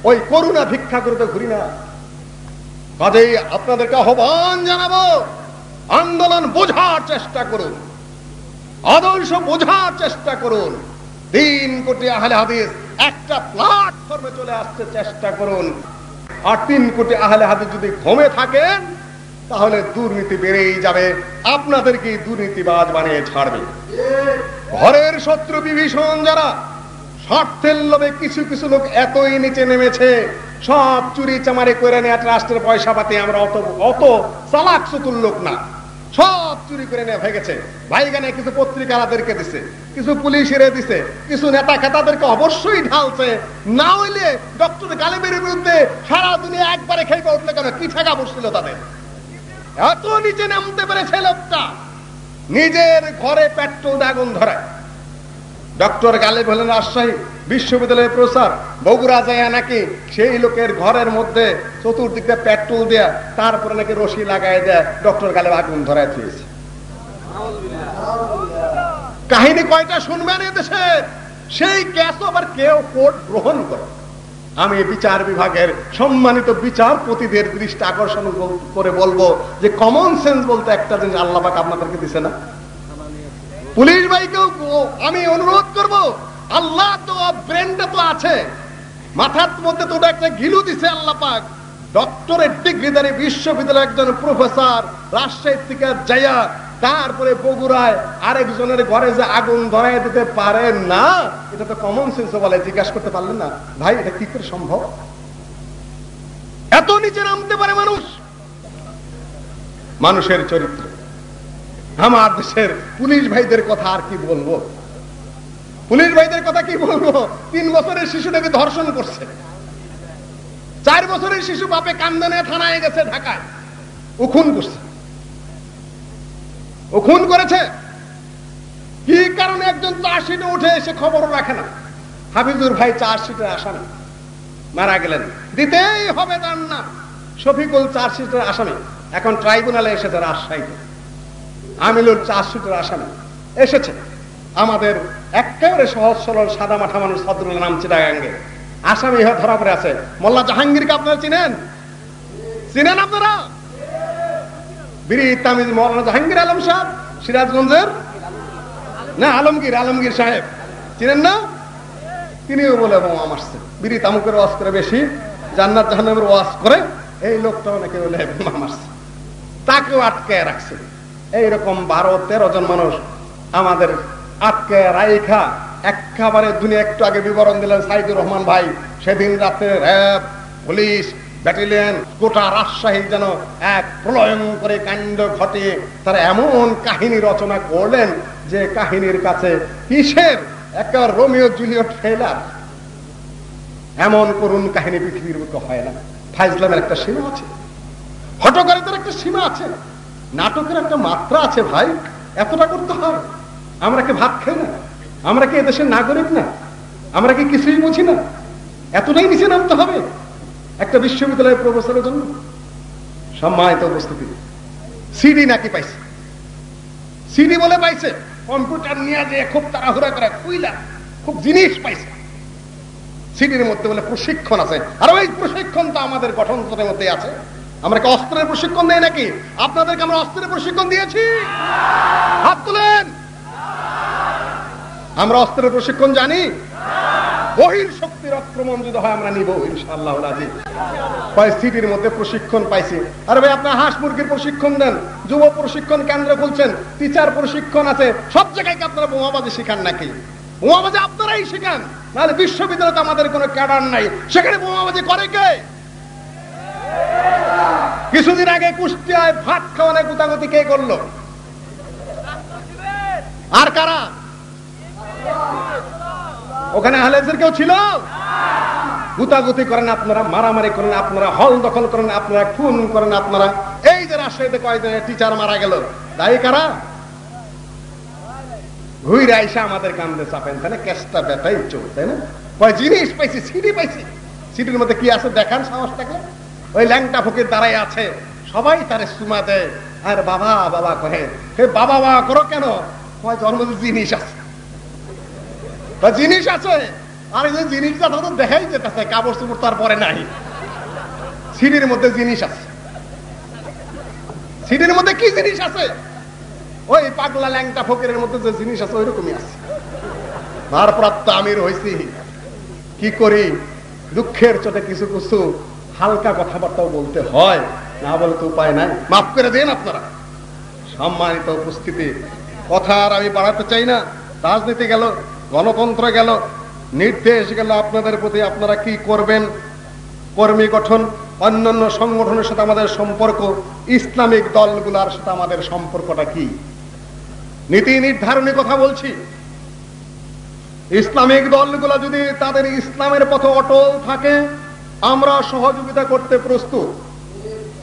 ওই করুণা ভিক্ষা করতে ঘুরি না। কাজেই আপনাদেরকে আহ্বান জানাব, আন্দোলন বোঝার চেষ্টা করুন, আদর্শ বোঝার চেষ্টা করুন তিন কোটি আহলে হাদিস একটা প্ল্যাটফর্মে চলে আসতে চেষ্টা করুন। আর তিন কোটি আহলে হাদিস যদি ঘমে থাকেন, তাহলে দুর্নীতি বেড়েই যাবে, আপনাদেরকে দুর্নীতিবাজ বানিয়ে ছাড়বে। ঘরের শত্রু বিভীষণ যারা স্বার্থের লোভে কিছু কিছু লোক এতই নিচে নেমেছে, সব চুরি চামারি করে নেয় রাষ্ট্রের পয়সা পাতি আমরা অত অত চালাক চতুর লোক না। সব চুরি করে নিয়ে ভেগেছে ভাইগানে কিছু পত্রিকারাদেরকে দিছে, কিছু পুলিশের দিছে, কিছু নেতা খেতাদেরকে অবশ্যই ঢালছে। না হইলে ডক্টর গালিবের বিরুদ্ধে সারা দুনিয়া একবারে খেয়ে উঠলে কেন? কি ঠেকা বসছিল তাদের? এত নিচে নামতে পেরেছে লোকটা। নিজের ঘরে পেট্রোল আগুন ধরায়। ডক্টর গালিব হলেন রাজশাহী বিশ্ববিদ্যালয়ের প্রসার। বগুড়া যায় নাকি সেই লোকের ঘরের মধ্যে চতুর্দিকে পেট্রোল দেয়া তারপরে নাকি রশি লাগাই দেয়। ডক্টর গালিব আগুন ধরায় দিয়েছে। কাহিনী কয়টা শুনবেন এদেশে? সেই গ্যাস আবার কেউ কোর্ট গ্রহণ করে। আমি বিচার বিভাগের সম্মানিত বিচারপতিদের দৃষ্টি আকর্ষণ করে বলব যে কমন সেন্স বলতে একটা জিনিস আল্লাপাক আপনাদেরকে দিছে না। পুলিশ ভাইকেও আমি অনুরোধ করব, আল্লাহ তো ব্রেনটা তো আছে। মাথার মধ্যে তো একটা গিলু দিছে আল্লাহ পাক। ডক্টরেট ডিগ্রিধারী বিশ্ববিদ্যালয়ের একজন প্রফেসর রাজশাহী থেকে যাইয়া তারপরে বগুড়ায় আরেকজনের ঘরে যে আগুন ধরাই দিতে পারে না, এটা তো কমন সেন্স বলে, জিজ্ঞাসা করতে পারলেন না। ভাই, এটা কি করে সম্ভব? এত নিচে নামতে পারে মানুষ। মানুষের চরিত্র। আমার দেশের পুলিশ ভাইদের কথা আর কি বলব? পুলিশ ভাইদের কথা কি বলব? তিন বছরের শিশুটাকে ধর্ষণ করছে। চার বছরের শিশু বাপে কান্দনে থানায় গেছে ঢাকায়। ও খুন করছে। ও খুন করেছে। কি কারণে একজন চার্জশিটে উঠে এসে খবরও রাখে না? হাফিজুর ভাই চার্জশিটে আসামি মারা গেলেন। দিতেই হবে তার নাম শফিকুল চার্জশিটের আসামি এখন ট্রাইব্যুনালে এসেছে রাজশাহীতে আমিলুর চার্জশিটের আসামি। এসেছে। আমাদের একেবারে সহজ, সরল, সাদা মাঠা মানুষ সদরুল নাম চিটাগাঙ্গে। আসামি হয়ে ধরা পড়ে আছে। মোল্লা জাহাঙ্গীরকে আপনারা চিনেন? চিনেন আপনারা? জাহাঙ্গীর আলমগীর আলমগীর সাহেব। চিনেন না? তিনিও বলে তামুকের করে বেশি, জান্নাত করে, এই লোকটাও নাকি বলে বোমা মারছে। তাকেও আটকে রাখছে। এইরকম বারো, তেরো জন মানুষ আমাদের আটকে রাইখা একেবারে দুনিয়া একটু আগে বিবরণ দিলেন সাইদুর রহমান ভাই। সেদিন রাতে র্যাব, পুলিশ, ব্যাটালিয়ন, গোটা রাজশাহী যেন এক প্রলয়ঙ্করে কাণ্ড ঘটে। তারা এমন কাহিনী রচনা করলেন যে কাহিনীর কাছে কিসের? একেবারে রোমিও জুলিয়ট ফেলার। এমন করুন কাহিনী পৃথিবীর বুকে হয় না। ফাইজলামের একটা সীমা আছে। হটকারিতার একটা সীমা আছে। নাটকের একটা মাত্রা আছে ভাই, এতটা করতে হয়। আমরা কি ভাত খাই না? আমরা কি এদেশের নাগরিক না? আমরা কি কিছুই বুঝি না? এতটাই নিচে নামতে হবে একটা বিশ্ববিদ্যালয়ের প্রফেসরের জন্য। সম্মানিত উপস্থিতি। সিডি নাকি পাইছে? সিডি বলে পাইছে, কম্পিউটার নিয়ে যে খুব তাড়াহুড়া করে কুইলা, খুব জিনিস পাইছে। সিডির মধ্যে বলে প্রশিক্ষণ আছে। আর ওই প্রশিক্ষণ তো আমাদের গঠনতন্ত্রের মধ্যে আছে। আমরা কি অস্ত্রের প্রশিক্ষণ দেয় নাকি? আপনাদেরকে আমরা অস্ত্রের প্রশিক্ষণ দিয়েছি। হাত তুলেন। আমরা অস্ত্রের প্রশিক্ষণ জানি। বহির শক্তির আক্রমণ যদি হয়, আমরা নিব আজিজ কয় মধ্যে প্রশিক্ষণ পাইছি। আরে ভাই, আপনার হাঁস মুরগির প্রশিক্ষণ দেন, যুব প্রশিক্ষণ কেন্দ্র খুলছেন, টিচার প্রশিক্ষণ আছে, সব জায়গায় আপনারা বোমাবাজি শিখান নাকি? বোমাবাজি আপনারাই শিখান, নাহলে বিশ্ববিদ্যালয়তে আমাদের কোনো ক্যাডার নাই। সেখানে বোমাবাজি করে কে? কিছুদিন আগে কুষ্টিয়ায় ভাত খাওয়ানো গুতাগুতি কে করল? আর কারা? ওখানে আহলেজের কেউ ছিল? গুতাগুতি করেন আপনারা, মারামারি করেন আপনারা, হল দখল করেন আপনারা, খুন করেন আপনারা। এই যে রাজশাহীতে কয়েকদিনের টিচার মারা গেল, দায়ী কারা? ঘুরে আইসা আমাদের কান্দে চাপেন না কেসটা বেটাই চোখ তাই না? জিনিস পাইছি, সিডি পাইছি। সিডির মধ্যে কি আছে দেখান সাহস থাকলে ওই ল্যাংটা ফকির দাঁড়াই আছে। সবাই তারে সুমা দেয়। আর বাবা বাবা করে হে বাবা বাবা, করো কেন? কয় জন্ম জিনিস আছে। জিনিস আছে? আর যে জিনিসটা তো দেখাই যেতেছে, কাপড় চুপড় তার পরে নাই। সিডির মধ্যে জিনিস আছে। সিডির মধ্যে কি জিনিস আছে? ওই পাগলা ল্যাংটা ফকিরের মধ্যে যে জিনিস আছে, ওইরকমই আছে। ভারপ্রাপ্ত আমির হয়েছি কি করি? দুঃখের চোটে কিছু কিছু হালকা কথাবার্তাও বলতে হয়। না বলে তো উপায় নাই। মাফ করে দেন আপনারা। সম্মানিত উপস্থিতি। কথা আর আমি বাড়াতে চাই না। রাজনীতি গেল, গণতন্ত্র গেল, নির্দেশ গেল আপনাদের প্রতি। আপনারা কি করবেন? কর্মী গঠন, অন্যান্য সংগঠনের সাথে আমাদের সম্পর্ক, ইসলামিক দলগুলার সাথে আমাদের সম্পর্কটা কি? নীতি নির্ধারণী কথা বলছি। ইসলামিক দলগুলো যদি তাদের ইসলামের পথে অটল থাকে আমরা সহযোগিতা করতে প্রস্তুত,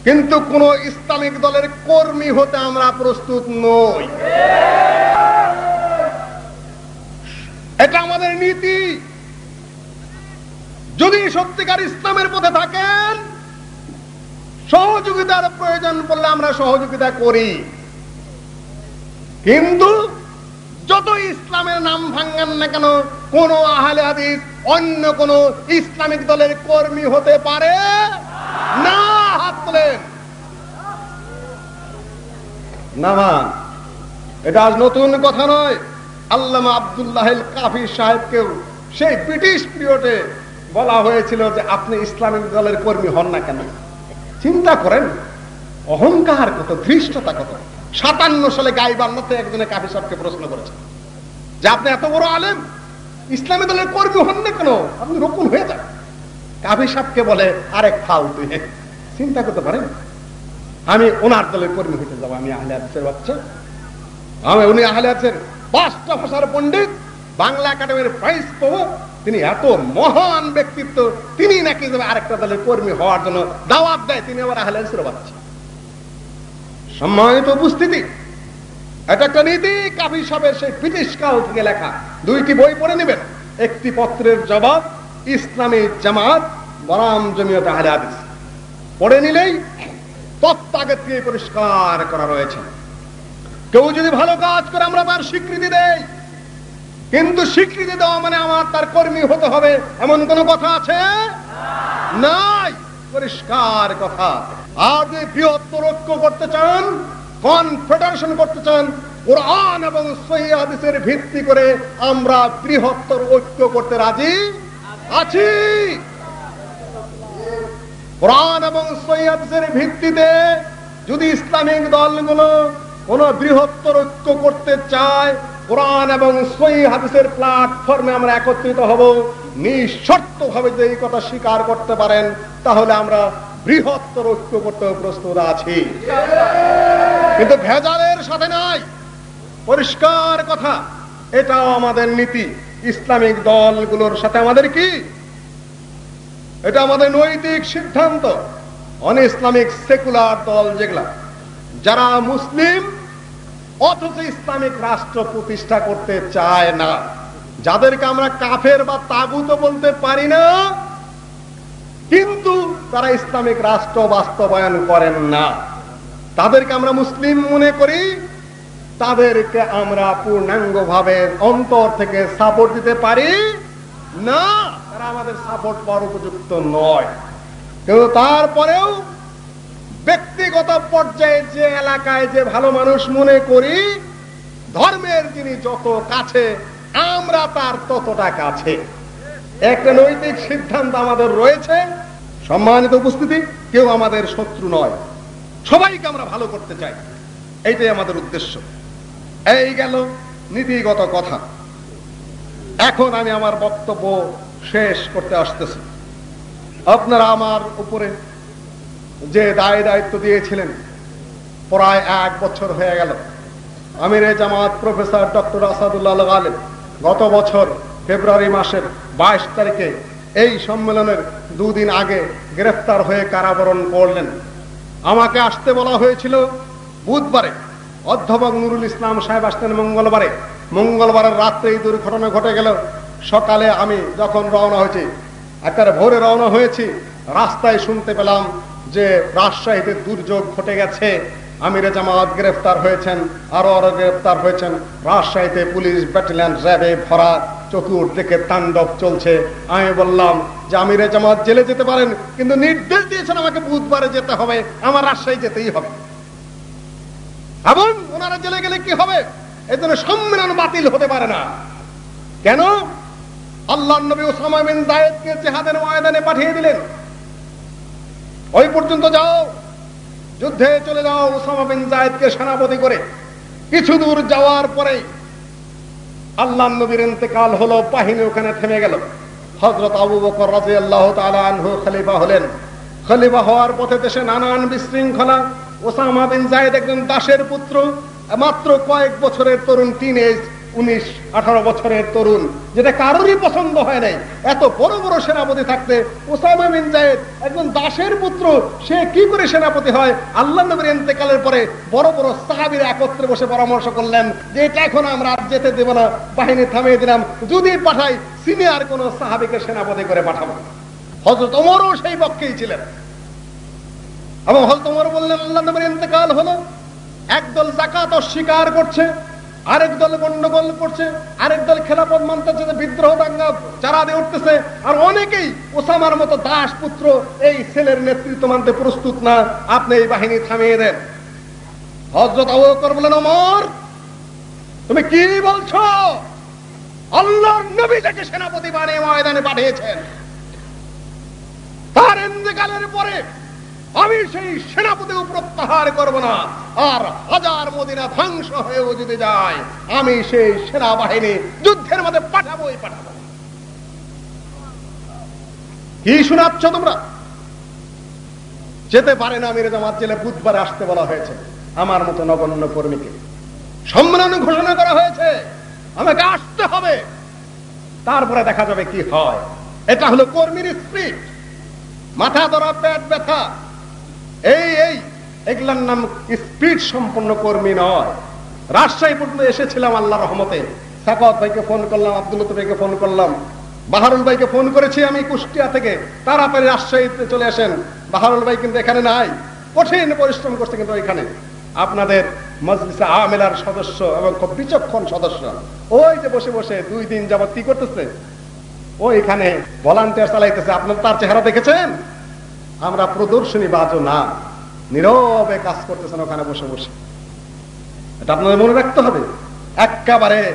কিন্তু কোন ইসলামিক দলের কর্মী হতে আমরা প্রস্তুত নই। এটা আমাদের নীতি। যদি সত্যিকার ইসলামের পথে থাকেন, সহযোগিতার প্রয়োজন পড়লে আমরা সহযোগিতা করি। কিন্তু যত ইসলামের নাম ভাঙ্গান না কেন, কোন আহলে হাদিস অন্য কোন ইসলামিক দলের কর্মী হতে পারে না। হাত তোলেন। নামান এটা আজ নতুন কথা নয়। আল্লামা আবদুল্লাহ কাফি সাহেবকেও সেই ব্রিটিশ পিরিয়ডে বলা হয়েছিল যে আপনি ইসলামিক দলের কর্মী হন না কেন। চিন্তা করেন, অহংকার কত, ধৃষ্টতা কত। সাতান্ন সালে গাইবান্নতে একজনে কাফি সাহেবকে প্রশ্ন করেছে যে, আপনি এত বড় আলেম? ইসলামী দলের কর্মী হন না কেন? আপনি রকুন হয়ে যান। কাফি সাহেবকে বলে আরেক ফালতু চিন্তা করতে পারেন আমি ওনার দলের কর্মী হইতে যাব, আমি আহলে হাদিসের বাচ্চা আমি, উনি আহলে হাদিসের পাঁচটা ভাষার পণ্ডিত, বাংলা একাডেমির প্রাইজ পাবো তিনি এত মহান ব্যক্তিত্ব, তিনি নাকি আরেকটা দলের কর্মী হওয়ার জন্য দাওয়াত দেয়। তিনি আবার আহলে হাদিসের বাচ্চা সম্মানিত উপস্থিতি। এটা একটা নীতি কাবি সাহেবের সেই ব্রিটিশ কাল থেকে লেখা। দুইটি বই পড়ে নেবেন। একটি পত্রের জবাব, ইসলামী জামাত বরাম জমিয়ত আহলে হাদিস। পড়ে নিলেই তত্ত্ব থেকে পরিষ্কার করা রয়েছে। কেউ যদি ভালো কাজ করে আমরা তার স্বীকৃতি দেই। কিন্তু স্বীকৃতি দেওয়া মানে আমার তার কর্মী হতে হবে, এমন কোন কথা আছে? নাই। পরিষ্কার কথা। আর যদি বৃহত্তর ঐক্য করতে চান কনফেডারেশন করতে চান, কোরআন এবং সহি হাদিসের ভিত্তি করে আমরা বৃহত্তর ঐক্য করতে রাজি আছি। কোরআন এবং সহি হাদিসের ভিত্তিতে যদি ইসলামিক দলগুলো কোন বৃহত্তর ঐক্য করতে চায়, কোরআন এবং সহি হাদিসের প্ল্যাটফর্মে আমরা একত্রিত হব। নিঃশর্ত ভাবে যদি এই কথা স্বীকার করতে পারেন, তাহলে আমরা বৃহত্তর ঐক্য করতে প্রস্তুত আছি। কিন্তু ভেজালের সাথে নাই পরিষ্কার কথা, এটাও আমাদের নীতি। ইসলামিক দলগুলোর সাথে আমাদের কি? এটা আমাদের নৈতিক সিদ্ধান্ত অন ইসলামিক সেকুলার দল যেগুলা। যারা মুসলিম, অথচ ইসলামিক রাষ্ট্র প্রতিষ্ঠা করতে চায় না। যাদেরকে আমরা কাফের বা তাগুত বলতে পারি না, কিন্তু তারা ইসলামিক রাষ্ট্র বাস্তবায়ন করেন না। তাদেরকে আমরা মুসলিম মনে করি, তাদেরকে আমরা পূর্ণাঙ্গ ভাবে অন্তর থেকে সাপোর্ট দিতে পারি না, তারা আমাদের সাপোর্ট পাওয়ার উপযুক্ত নয়। কিন্তু তারপরেও ব্যক্তিগত পর্যায়ে যে এলাকায় যে ভালো মানুষ মনে করি, ধর্মের যিনি যত কাছে আমরা তার ততটা কাছে। একটা নৈতিক সিদ্ধান্ত আমাদের রয়েছে। সম্মানিত উপস্থিতি, কেউ আমাদের শত্রু নয়। সবাইকে আমরা ভালো করতে চাই। এইটাই আমাদের উদ্দেশ্য। এই গেল নীতিগত কথা। এখন আমি আমার বক্তব্য শেষ করতে আসতেছি। আপনারা আমার উপরে যে দায় দায়িত্ব দিয়েছিলেন, প্রায় এক বছর হয়ে গেল। আমির জামাত প্রফেসর ডক্টর আসাদুল্লাহ আলেম গত বছর ফেব্রুয়ারি মাসের বাইশ তারিখে এই সম্মেলনের দুদিন আগে গ্রেফতার হয়ে কারাবরণ করলেন। আমাকে আসতে বলা হয়েছিল, বুধবারে অধ্যাপক নুরুল ইসলাম সাহেব আসতেন মঙ্গলবারে। মঙ্গলবারের রাত্রে এই দুর্ঘটনা ঘটে গেল। সকালে আমি যখন রওনা হয়েছি, একেবারে ভোরে রওনা হয়েছি, রাস্তায় শুনতে পেলাম যে রাজশাহীতে দুর্যোগ ঘটে গেছে। আমিরে জামাত গ্রেফতার হয়েছেন, আরও আরও গ্রেফতার হয়েছেন। রাজশাহীতে পুলিশ ব্যাটালিয়ান র্যাবে ভরা চতুর্দিকে তাণ্ডব চলছে। আমি বললাম যে আমিরে জামাত জেলে যেতে পারেন, কিন্তু নির্দেশ দিয়েছেন আমাকে বুধবারে যেতে হবে। আমার রাজশাহী যেতেই হবে। এবং ওনারা জেলে গেলে কি হবে? এই জন্য সম্মেলন বাতিল হতে পারে না। কেন? আল্লাহ নবী ওসামা বিন জায়েদকে জেহাদের ময়দানে পাঠিয়ে দিলেন। ওই পর্যন্ত যাও। যুদ্ধে চলে যাও ওসামা বিন জায়েদকে সেনাপতি করে। কিছু দূর যাওয়ার পরে আল্লাহ নবীর ইন্তেকাল হলো, বাহিনী ওখানে থেমে গেল। হজরত আবু বকর রাজি আল্লাহ আনহু খলিফা হলেন। খলিফা হওয়ার পথে দেশে নানান বিশৃঙ্খলা। ওসামা বিন জায়েদ একজন দাসের পুত্র। মাত্র কয়েক বছরের তরুণ টিন এজ উনিশ আঠারো বছরের তরুণ, যেটা কারোরই পছন্দ হয় নাই। এত বড় বড় সেনাপতি থাকতে ওসামা বিন জায়েদ একজন দাসের পুত্র, সে কি করে সেনাপতি হয়? আল্লাহ নবীর ইন্তেকালের পরে বড় বড় সাহাবির একত্রে বসে পরামর্শ করলেন যে, এটা এখন আমরা আর যেতে দেব না, বাহিনী থামিয়ে দিলাম। যদি পাঠাই, সিনিয়র কোন সাহাবিকে সেনাপতি করে পাঠাবো। হজরত ওমরও সেই পক্ষেই ছিলেন। এবং হজরত ওমর বললেন, আল্লাহ নবীর ইন্তেকাল হলো। একদল জাকাত অস্বীকার করছে আরেক দল গন্ডগোল করছে, আরেক দল খেলাপথ মানতেছে বিদ্রোহ দাঙ্গা চারা দিয়ে উঠতেছে, আর অনেকেই ওসামার মতো দাস পুত্র এই ছেলের নেতৃত্ব মানতে প্রস্তুত না। আপনি এই বাহিনী থামিয়ে দেন। হজরত আবুবকর বলেন অমর তুমি কি বলছো? আল্লাহর নবী থেকে সেনাপতি বানিয়ে ময়দানে পাঠিয়েছেন, তার ইন্তেকালের পরে আমি সেই সেনাপতি প্রত্যাহার করব না। আর হাজার মদিনা ধ্বংস হয়েও যদি যায়, আমি সেই সেনাবাহিনী যুদ্ধের মধ্যে পাঠাবোই পাঠাবো। কি শোনাচ্ছ তোমরা? যেতে পারে না আমির জামাত জেলে বুধবারে আসতে বলা হয়েছে আমার মতো নগণ্য কর্মীকে। সম্মেলন ঘোষণা করা হয়েছে, আমাকে আসতে হবে। তারপরে দেখা যাবে কি হয়। এটা হলো কর্মীর স্পিরিট। মাথা ধরা, পেট ব্যথা এই এই, এগুলার নাম স্পিড সম্পন্ন কর্মী নয়। রাজশাহী পর্যন্ত এসেছিলাম আল্লাহ রহমতে। সাকাত ভাইকে ফোন করলাম, আব্দুল ভাইকে ফোন করলাম। বাহারুল ভাইকে ফোন করেছি আমি কুষ্টিয়া থেকে। তাড়াতাড়ি রাজশাহীতে চলে আসেন। বাহারুল ভাই কিন্তু এখানে নাই। কঠিন পরিশ্রম করছে কিন্তু এখানে আপনাদের মজলিসে আমেলার সদস্য এবং খুব বিচক্ষণ সদস্য। ওই যে বসে বসে দুই দিন যাবত কি করতেছে? ও এখানে ভলান্টিয়ার চালাইতেছে। আপনার তার চেহারা দেখেছেন? আমরা প্রদর্শনী বাজও না। নীরবে কাজ করতেছেন ওখানে বসে বসে। এটা আপনাদের মনে রাখতে হবে। একেবারে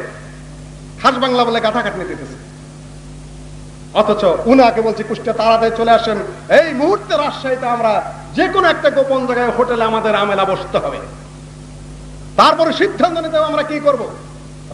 খাস বাংলা বলে কাটনি দিতেছে। অথচ উনাকে বলছি কুষ্টিয়া তাড়াতাড়ি চলে আসেন। এই মুহূর্তে রাজশাহীতে আমরা যে কোনো একটা গোপন জায়গায়, হোটেলে আমাদের আমেলা বসতে হবে। তারপরে সিদ্ধান্ত নিতে আমরা কি করব?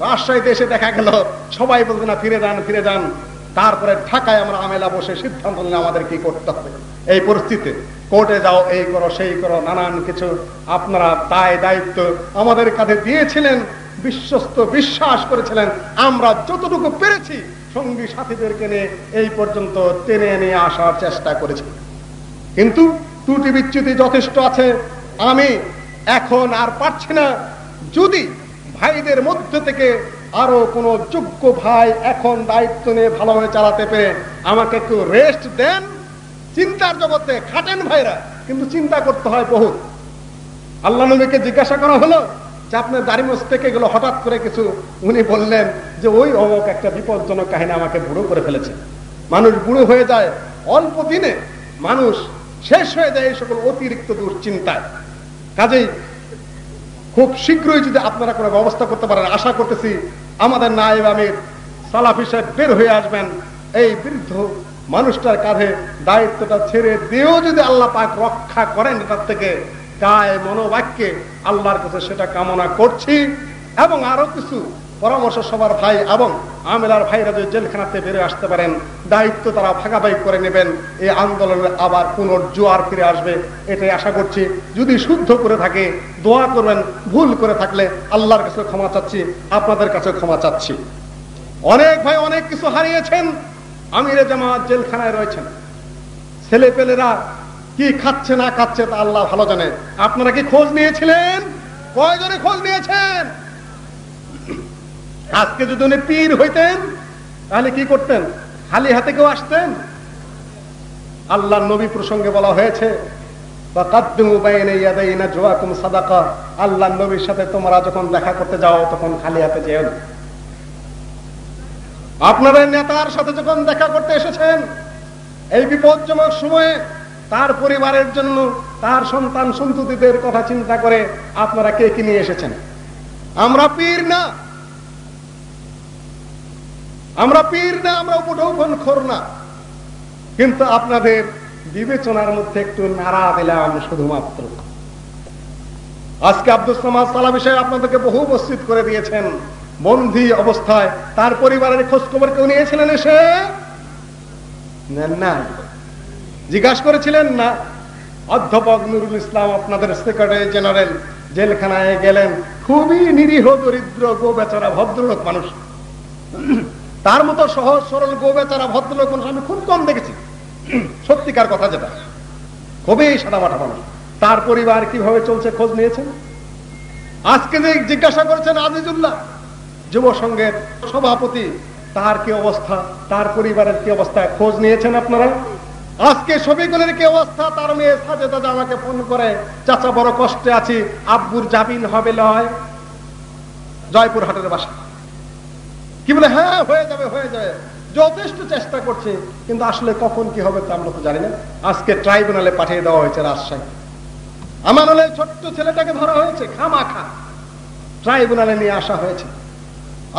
রাজশাহীতে এসে দেখা গেল, সবাই বলবে না, ফিরে যান ফিরে যান। তারপরে ঢাকায় আমরা আমেলা বসে সিদ্ধান্ত নিলে আমাদের কি করতে হবে। এই পরিস্থিতিতে কোর্টে যাও, এই করো, সেই করো, নানান কিছু আপনারা দায় দায়িত্ব আমাদের কাছে দিয়েছিলেন, বিশ্বস্ত বিশ্বাস করেছিলেন। আমরা যতটুকু পেরেছি সঙ্গী সাথীদেরকে নিয়ে এই পর্যন্ত টেনে নিয়ে আসার চেষ্টা করেছি। কিন্তু ত্রুটি বিচ্যুতি যথেষ্ট আছে। আমি এখন আর পারছি না। যদি ভাইদের মধ্যে থেকে আরও কোন যোগ্য ভাই এখন দায়িত্ব নিয়ে ভালোভাবে চালাতে পেরে আমাকে একটু রেস্ট দেন। চিন্তার জগতে খাটেন ভাইরা, কিন্তু চিন্তা করতে হয় বহুত। আল্লাহ নবীকে জিজ্ঞাসা করা হলো যে আপনার দাড়িমস থেকে গেল, হঠাৎ করে কিছু উনি বললেন যে ওই অমক একটা বিপজ্জনক কাহিনী আমাকে বুড়ো করে ফেলেছে। মানুষ বুড়ো হয়ে যায়, অল্প দিনে মানুষ শেষ হয়ে যায় এই সকল অতিরিক্ত দুশ্চিন্তায়। কাজেই খুব শীঘ্রই যদি আপনারা কোনো ব্যবস্থা করতে পারেন, আশা করতেছি আমাদের নায়েব আমির সালাফি সাহেব বের হয়ে আসবেন। এই বৃদ্ধ মানুষটার কাঁধে দায়িত্বটা ছেড়ে দিয়েও যদি আল্লাহ পাক রক্ষা করেন এটার থেকে গায়ে মনোবাক্যে আল্লাহর কাছে সেটা কামনা করছি। এবং আরও কিছু পরামর্শ সবার ভাই এবং আমেলার ভাইরা যদি জেলখানাতে বেরিয়ে আসতে পারেন, দায়িত্ব তারা ভাগাভাগি করে নেবেন। এই আন্দোলনের আবার পুনর্জোয়ার ফিরে আসবে, এটাই আশা করছি। যদি শুদ্ধ করে থাকে, দোয়া করবেন, ভুল করে থাকলে আল্লাহর কাছে ক্ষমা চাচ্ছি, আপনাদের কাছে ক্ষমা চাচ্ছি। অনেক ভাই অনেক কিছু হারিয়েছেন, আমিরে জামাত জেলখানায় রয়েছেন। ছেলে পেলেরা কি খাচ্ছে না খাচ্ছে তা আল্লাহ ভালো জানে। আপনারা কি খোঁজ নিয়েছিলেন? কয়জনে খোঁজ নিয়েছেন? আজকে যদি উনি পীর হইতেন, তাহলে কি করতেন? খালি হাতে কেউ আসতেন? আল্লাহ নবী প্রসঙ্গে বলা হয়েছে আল্লাহ নবীর সাথে তোমরা যখন দেখা করতে যাও, তখন খালি হাতে যেও না। আপনাদের নেতার সাথে যখন দেখা করতে এসেছেন, এই বিপজ্জনক সময়ে তার পরিবারের জন্য, তার সন্তান সন্ততিদের কথা চিন্তা করে আপনারা কে কি নিয়ে এসেছেন? আমরা পীর না। আমরা পীর না, আমরা উপঢৌকন খোর না। কিন্তু আপনাদের বিবেচনার মধ্যে একটু নাড়া দিলাম শুধুমাত্র। আজকে আব্দুল সামাদ সালা বিষয়ে আপনাদেরকে বহু উপস্থিত করে দিয়েছেন। বন্ধি অবস্থায়। তার পরিবারের খোঁজ খবর কেউ নিয়েছিলেন এসে? না জিজ্ঞাসা করেছিলেন, না। অধ্যাপক নুরুল ইসলাম আপনাদের সেক্রেটারি জেনারেল জেলখানায় গেলেন। খুবই নিরীহ, দরিদ্র গো বেচারা ভদ্রলোক মানুষ। তার মতো সহজ, সরল গো বেচারা ভদ্রলোক মানুষ আমি খুব কম দেখেছি। সত্যিকার কথা যেটা। খুবই সাদামাটা মানুষ। তার পরিবার কীভাবে চলছে খোঁজ নিয়েছেন? আজকে যে জিজ্ঞাসা করেছেন আজিজুল্লাহ, যুব সংঘের সভাপতি, তার কি অবস্থা? তার পরিবারের কি অবস্থা? খোঁজ নিয়েছেন আপনারা? আজকে ছবিগুলোর কি অবস্থা? তার মেয়ে সাজেদা আমাকে ফোন করে, চাচা, বড় কষ্টে আছি, আব্বুর জামিন হবে লয়। জয়পুর হাটের বাসা। কি বলে হ্যাঁ হয়ে যাবে হয়ে যাবে। যথেষ্ট চেষ্টা করছে, কিন্তু আসলে কখন কি হবে তা আমরা তো জানি না। আজকে ট্রাইব্যুনালে পাঠিয়ে দেওয়া হয়েছে রাজশাহী। আমার হলে ছোট্ট ছেলেটাকে ধরা হয়েছে খামা খা ট্রাইব্যুনালে নিয়ে আসা হয়েছে।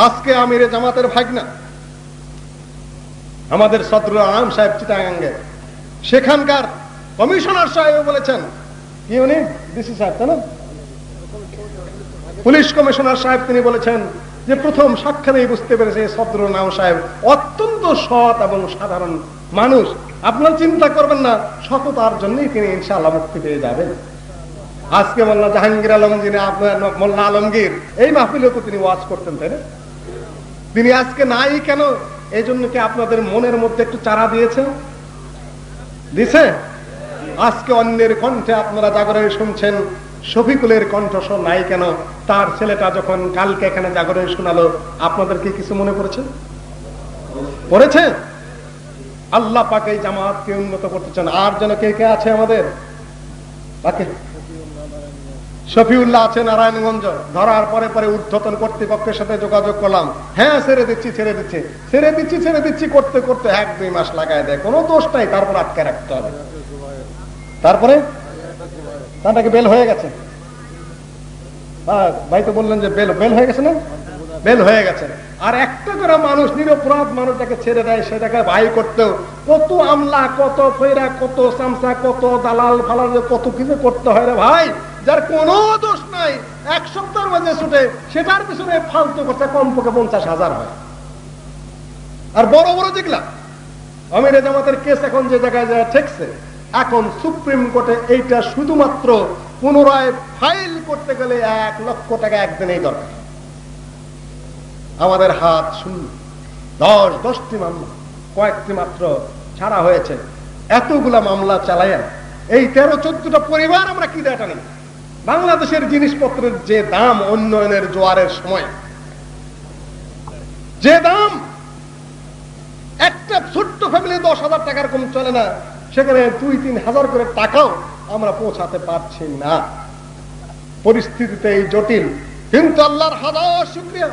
আজকে আমিরে জামাতের ভাগনা। আমাদের সদর আম সাহেব চিটাগাঙ্গে। সেখানকার কমিশনার সাহেব বলেছেন, কি উনি? ডিসি সাহেব, তাই না? পুলিশ কমিশনার সাহেব তিনি বলেছেন যে প্রথম সাক্ষাতেই বুঝতে পেরেছে সদ্র নাম সাহেব। অত্যন্ত সৎ এবং সাধারণ মানুষ। আপনারা চিন্তা করবেন না, সততার জন্যই তিনি ইনশাআল্লাহ মুক্তি পেয়ে যাবেন। আজকে মোল্লা জাহাঙ্গীর আলম যিনি আপনার মোল্লা আলমগীর, এই মাহফিলেও তো তিনি ওয়াজ করতেন, তাই না? তিনি আজকে নাই কেন? এই জন্য কি আপনাদের মনের মধ্যে একটু চারা দিয়েছে দিছে? আজকে অন্যের কণ্ঠে আপনারা জাগরণে শুনছেন শফিকুলের কণ্ঠস্বর নাই কেন? তার ছেলেটা যখন কালকে এখানে জাগরণে শোনালো, আপনাদের কি কিছু মনে পড়েছে? পড়েছে? আল্লাহ পাকে জামাতকে উন্নত করতে চান। আর যেন কে কে আছে আমাদের? শফিউল্লাহ আছে নারায়ণগঞ্জ। ধরার পরে পরে ঊর্ধ্বতন কর্তৃপক্ষের সাথে যোগাযোগ করলাম। হ্যাঁ ছেড়ে দিচ্ছি ছেড়ে দিচ্ছি। ছেড়ে দিচ্ছি ছেড়ে দিচ্ছি, করতে করতে এক দুই মাস লাগায় দেয়। কোনো দোষ নাই, তারপর আটকে রাখতে হবে। তারপরে? তাটাকে বেল হয়ে গেছে। ভাই তো বললেন যে বেল বেল হয়ে গেছে না? বেল হয়ে গেছে। আর একটা করে মানুষ, নিরপরাধ মানুষটাকে ছেড়ে দেয়, সেটাকে ভাই করতেও কত আমলা, কত ফেরা, কত চামচা, কত দালাল ফালাল কত কিছু করতে হয় রে ভাই, যার কোনো দোষ নাই। এক সপ্তাহের মাঝে ছুটে, সেটার পিছনে ফালতু করতে কমপক্ষে পঞ্চাশ হাজার হয়। আর বড় বড় যেগুলা, আমির জামাতের কেস এখন যে জায়গায় যায়, ঠেকছে। এখন সুপ্রিম কোর্টে এইটা শুধুমাত্র পুনরায় ফাইল করতে গেলে এক লক্ষ টাকা একদিনেই দরকার। আমাদের হাত শূন্য। দশ, দশটি মামলা, কয়েকটি মাত্র ছাড়া হয়েছে। এতগুলা মামলা চালাইয়া এই তেরো, চোদ্দটা পরিবার আমরা কি দেটা নেই বাংলাদেশের জিনিসপত্রের যে দাম উন্নয়নের জোয়ারের সময়, যে দাম, একটা ছোট্ট ফ্যামিলি দশ হাজার টাকার কম চলে না। সেখানে দুই, তিন হাজার করে টাকাও আমরা পৌঁছাতে পারছি না। পরিস্থিতিতে এই জটিল। কিন্তু আল্লাহর হাজার শুক্রিয়া।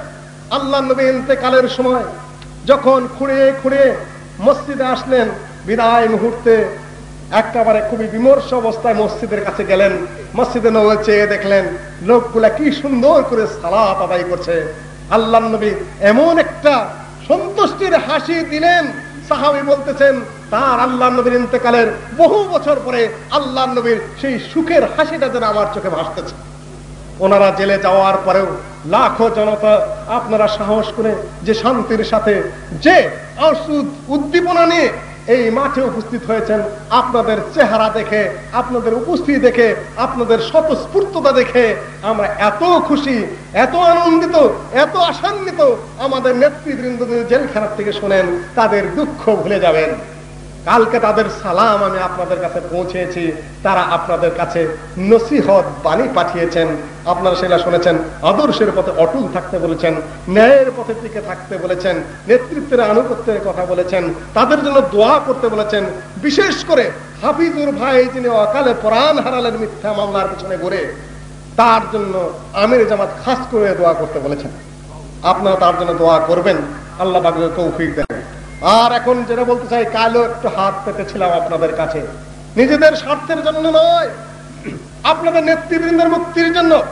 আল্লাহ নবী ইন্তেকালের সময় যখন খুঁড়ে খুঁড়ে মসজিদে আসলেন, বিদায় মুহূর্তে একেবারে খুবই বিমর্ষ অবস্থায় মসজিদের কাছে গেলেন। মসজিদে নবী চেয়ে দেখলেন, লোকগুলা কি সুন্দর করে সালাত আদায় করছে। আল্লাহ নবী এমন একটা সন্তুষ্টির হাসি দিলেন। সাহাবি বলতেছেন তার আল্লাহ নবীর ইন্তেকালের বহু বছর পরে আল্লাহ নবীর সেই সুখের হাসিটা যেন আমার চোখে ভাসতেছে। ওনারা জেলে যাওয়ার পরেও লাখো জনতা আপনারা সাহস করে যে শান্তির সাথে যে উদ্দীপনা নিয়ে এই মাঠে উপস্থিত হয়েছেন, আপনাদের চেহারা দেখে, আপনাদের উপস্থিতি দেখে, আপনাদের স্বতঃস্ফূর্ততা দেখে আমরা এত খুশি, এত আনন্দিত, এত আসান্বিত আমাদের নেতৃবৃন্দ জেলখানার থেকে শোনেন, তাদের দুঃখ ভুলে যাবেন। কালকে তাদের সালাম আমি আপনাদের কাছে পৌঁছেছি। তারা আপনাদের কাছে নসিহত বাণী পাঠিয়েছেন। আপনারা সেটা শুনেছেন, আদর্শের পথে অটুল থাকতে বলেছেন, ন্যায়ের পথে টিকে থাকতে বলেছেন, নেতৃত্বের আনুগত্যের কথা বলেছেন, তাদের জন্য দোয়া করতে বলেছেন। বিশেষ করে হাফিজুর ভাই যিনি অকালে প্রাণ হারালেন মিথ্যা মামলার পিছনে ঘুরে, তার জন্য আমির জামাত খাস করে দোয়া করতে বলেছেন। আপনারা তার জন্য দোয়া করবেন। আল্লাহ বাগের তৌফিক দেন। আর এখন যেটা বলতে চাই কালো একটু হাত পেতেছিলাম আপনাদের কাছে। নিজেদের স্বার্থের জন্য নয়, আপনাদের নেতৃবৃন্দের মুক্তির জন্য।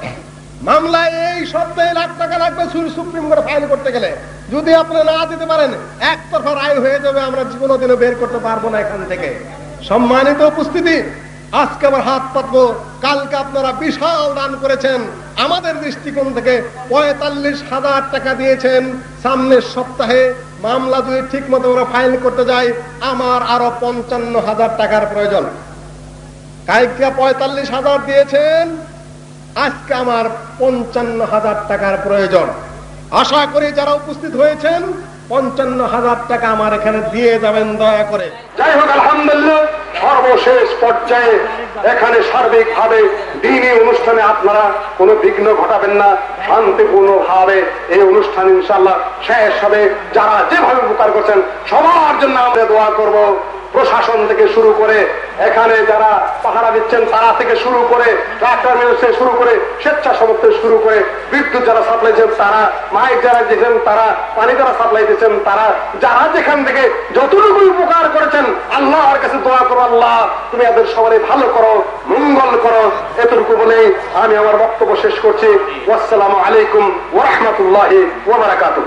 মামলায় এই সপ্তাহে লাখ টাকা লাগবে সুপ্রিম কোর্টে ফাইল করতে গেলে। যদি আপনারা না দিতে পারেন, একতরফা রায় হয়ে যাবে, আমরা জীবনও দিনে বের করতে পারব না এখান থেকে। সম্মানিত উপস্থিতি, আজকে আমার হাত পাতবো। কালকে আপনারা বিশাল দান করেছেন। আমাদের দৃষ্টিকোণ থেকে পঁয়তাল্লিশ হাজার টাকা দিয়েছেন। সামনের সপ্তাহে মামলা যদি ঠিক মতো আমরা ফাইল করতে যাই আমার আরও পঞ্চান্ন হাজার টাকার প্রয়োজন। কালকে পঁয়তাল্লিশ হাজার দিয়েছেন, আজকে আমার পঞ্চান্ন হাজার টাকার প্রয়োজন। আশা করি যারা উপস্থিত হয়েছেন, পঞ্চান্ন হাজার টাকা আমার এখানে দিয়ে যাবেন দয়া করে। যাই হোক, আলহামদুলিল্লাহ। সর্বশেষ পর্যায়ে এখানে সার্বিক ভাবে দিনই অনুষ্ঠানে আপনারা কোনো বিঘ্ন ঘটাবেন না শান্তিপূর্ণ ভাবে এই অনুষ্ঠান ইনশাল্লাহ শেষ হবে। যারা যেভাবে উপকার করছেন, সবার জন্য আমরা দোয়া করব। প্রশাসন থেকে শুরু করে এখানে যারা পাহারা দিচ্ছেন, তারা থেকে শুরু করে ট্রাক্টর মিল শুরু করে স্বেচ্ছাসেবক শুরু করে বিদ্যুৎ যারা সাপ্লাই দিচ্ছেন, তারা মাইক যারা দিয়েছেন তারা পানি যারা সাপ্লাই দিচ্ছেন, তারা যারা যেখান থেকে যতটুকু উপকার করেছেন, আল্লাহর কাছে দোয়া করো, আল্লাহ তুমি এদের সবারই ভালো করো, মঙ্গল করো। এতটুকু বলেই আমি আমার বক্তব্য শেষ করছি। ওয়াসালামু আলাইকুম ওরহমতুল্লাহ ওবরাকাতুহ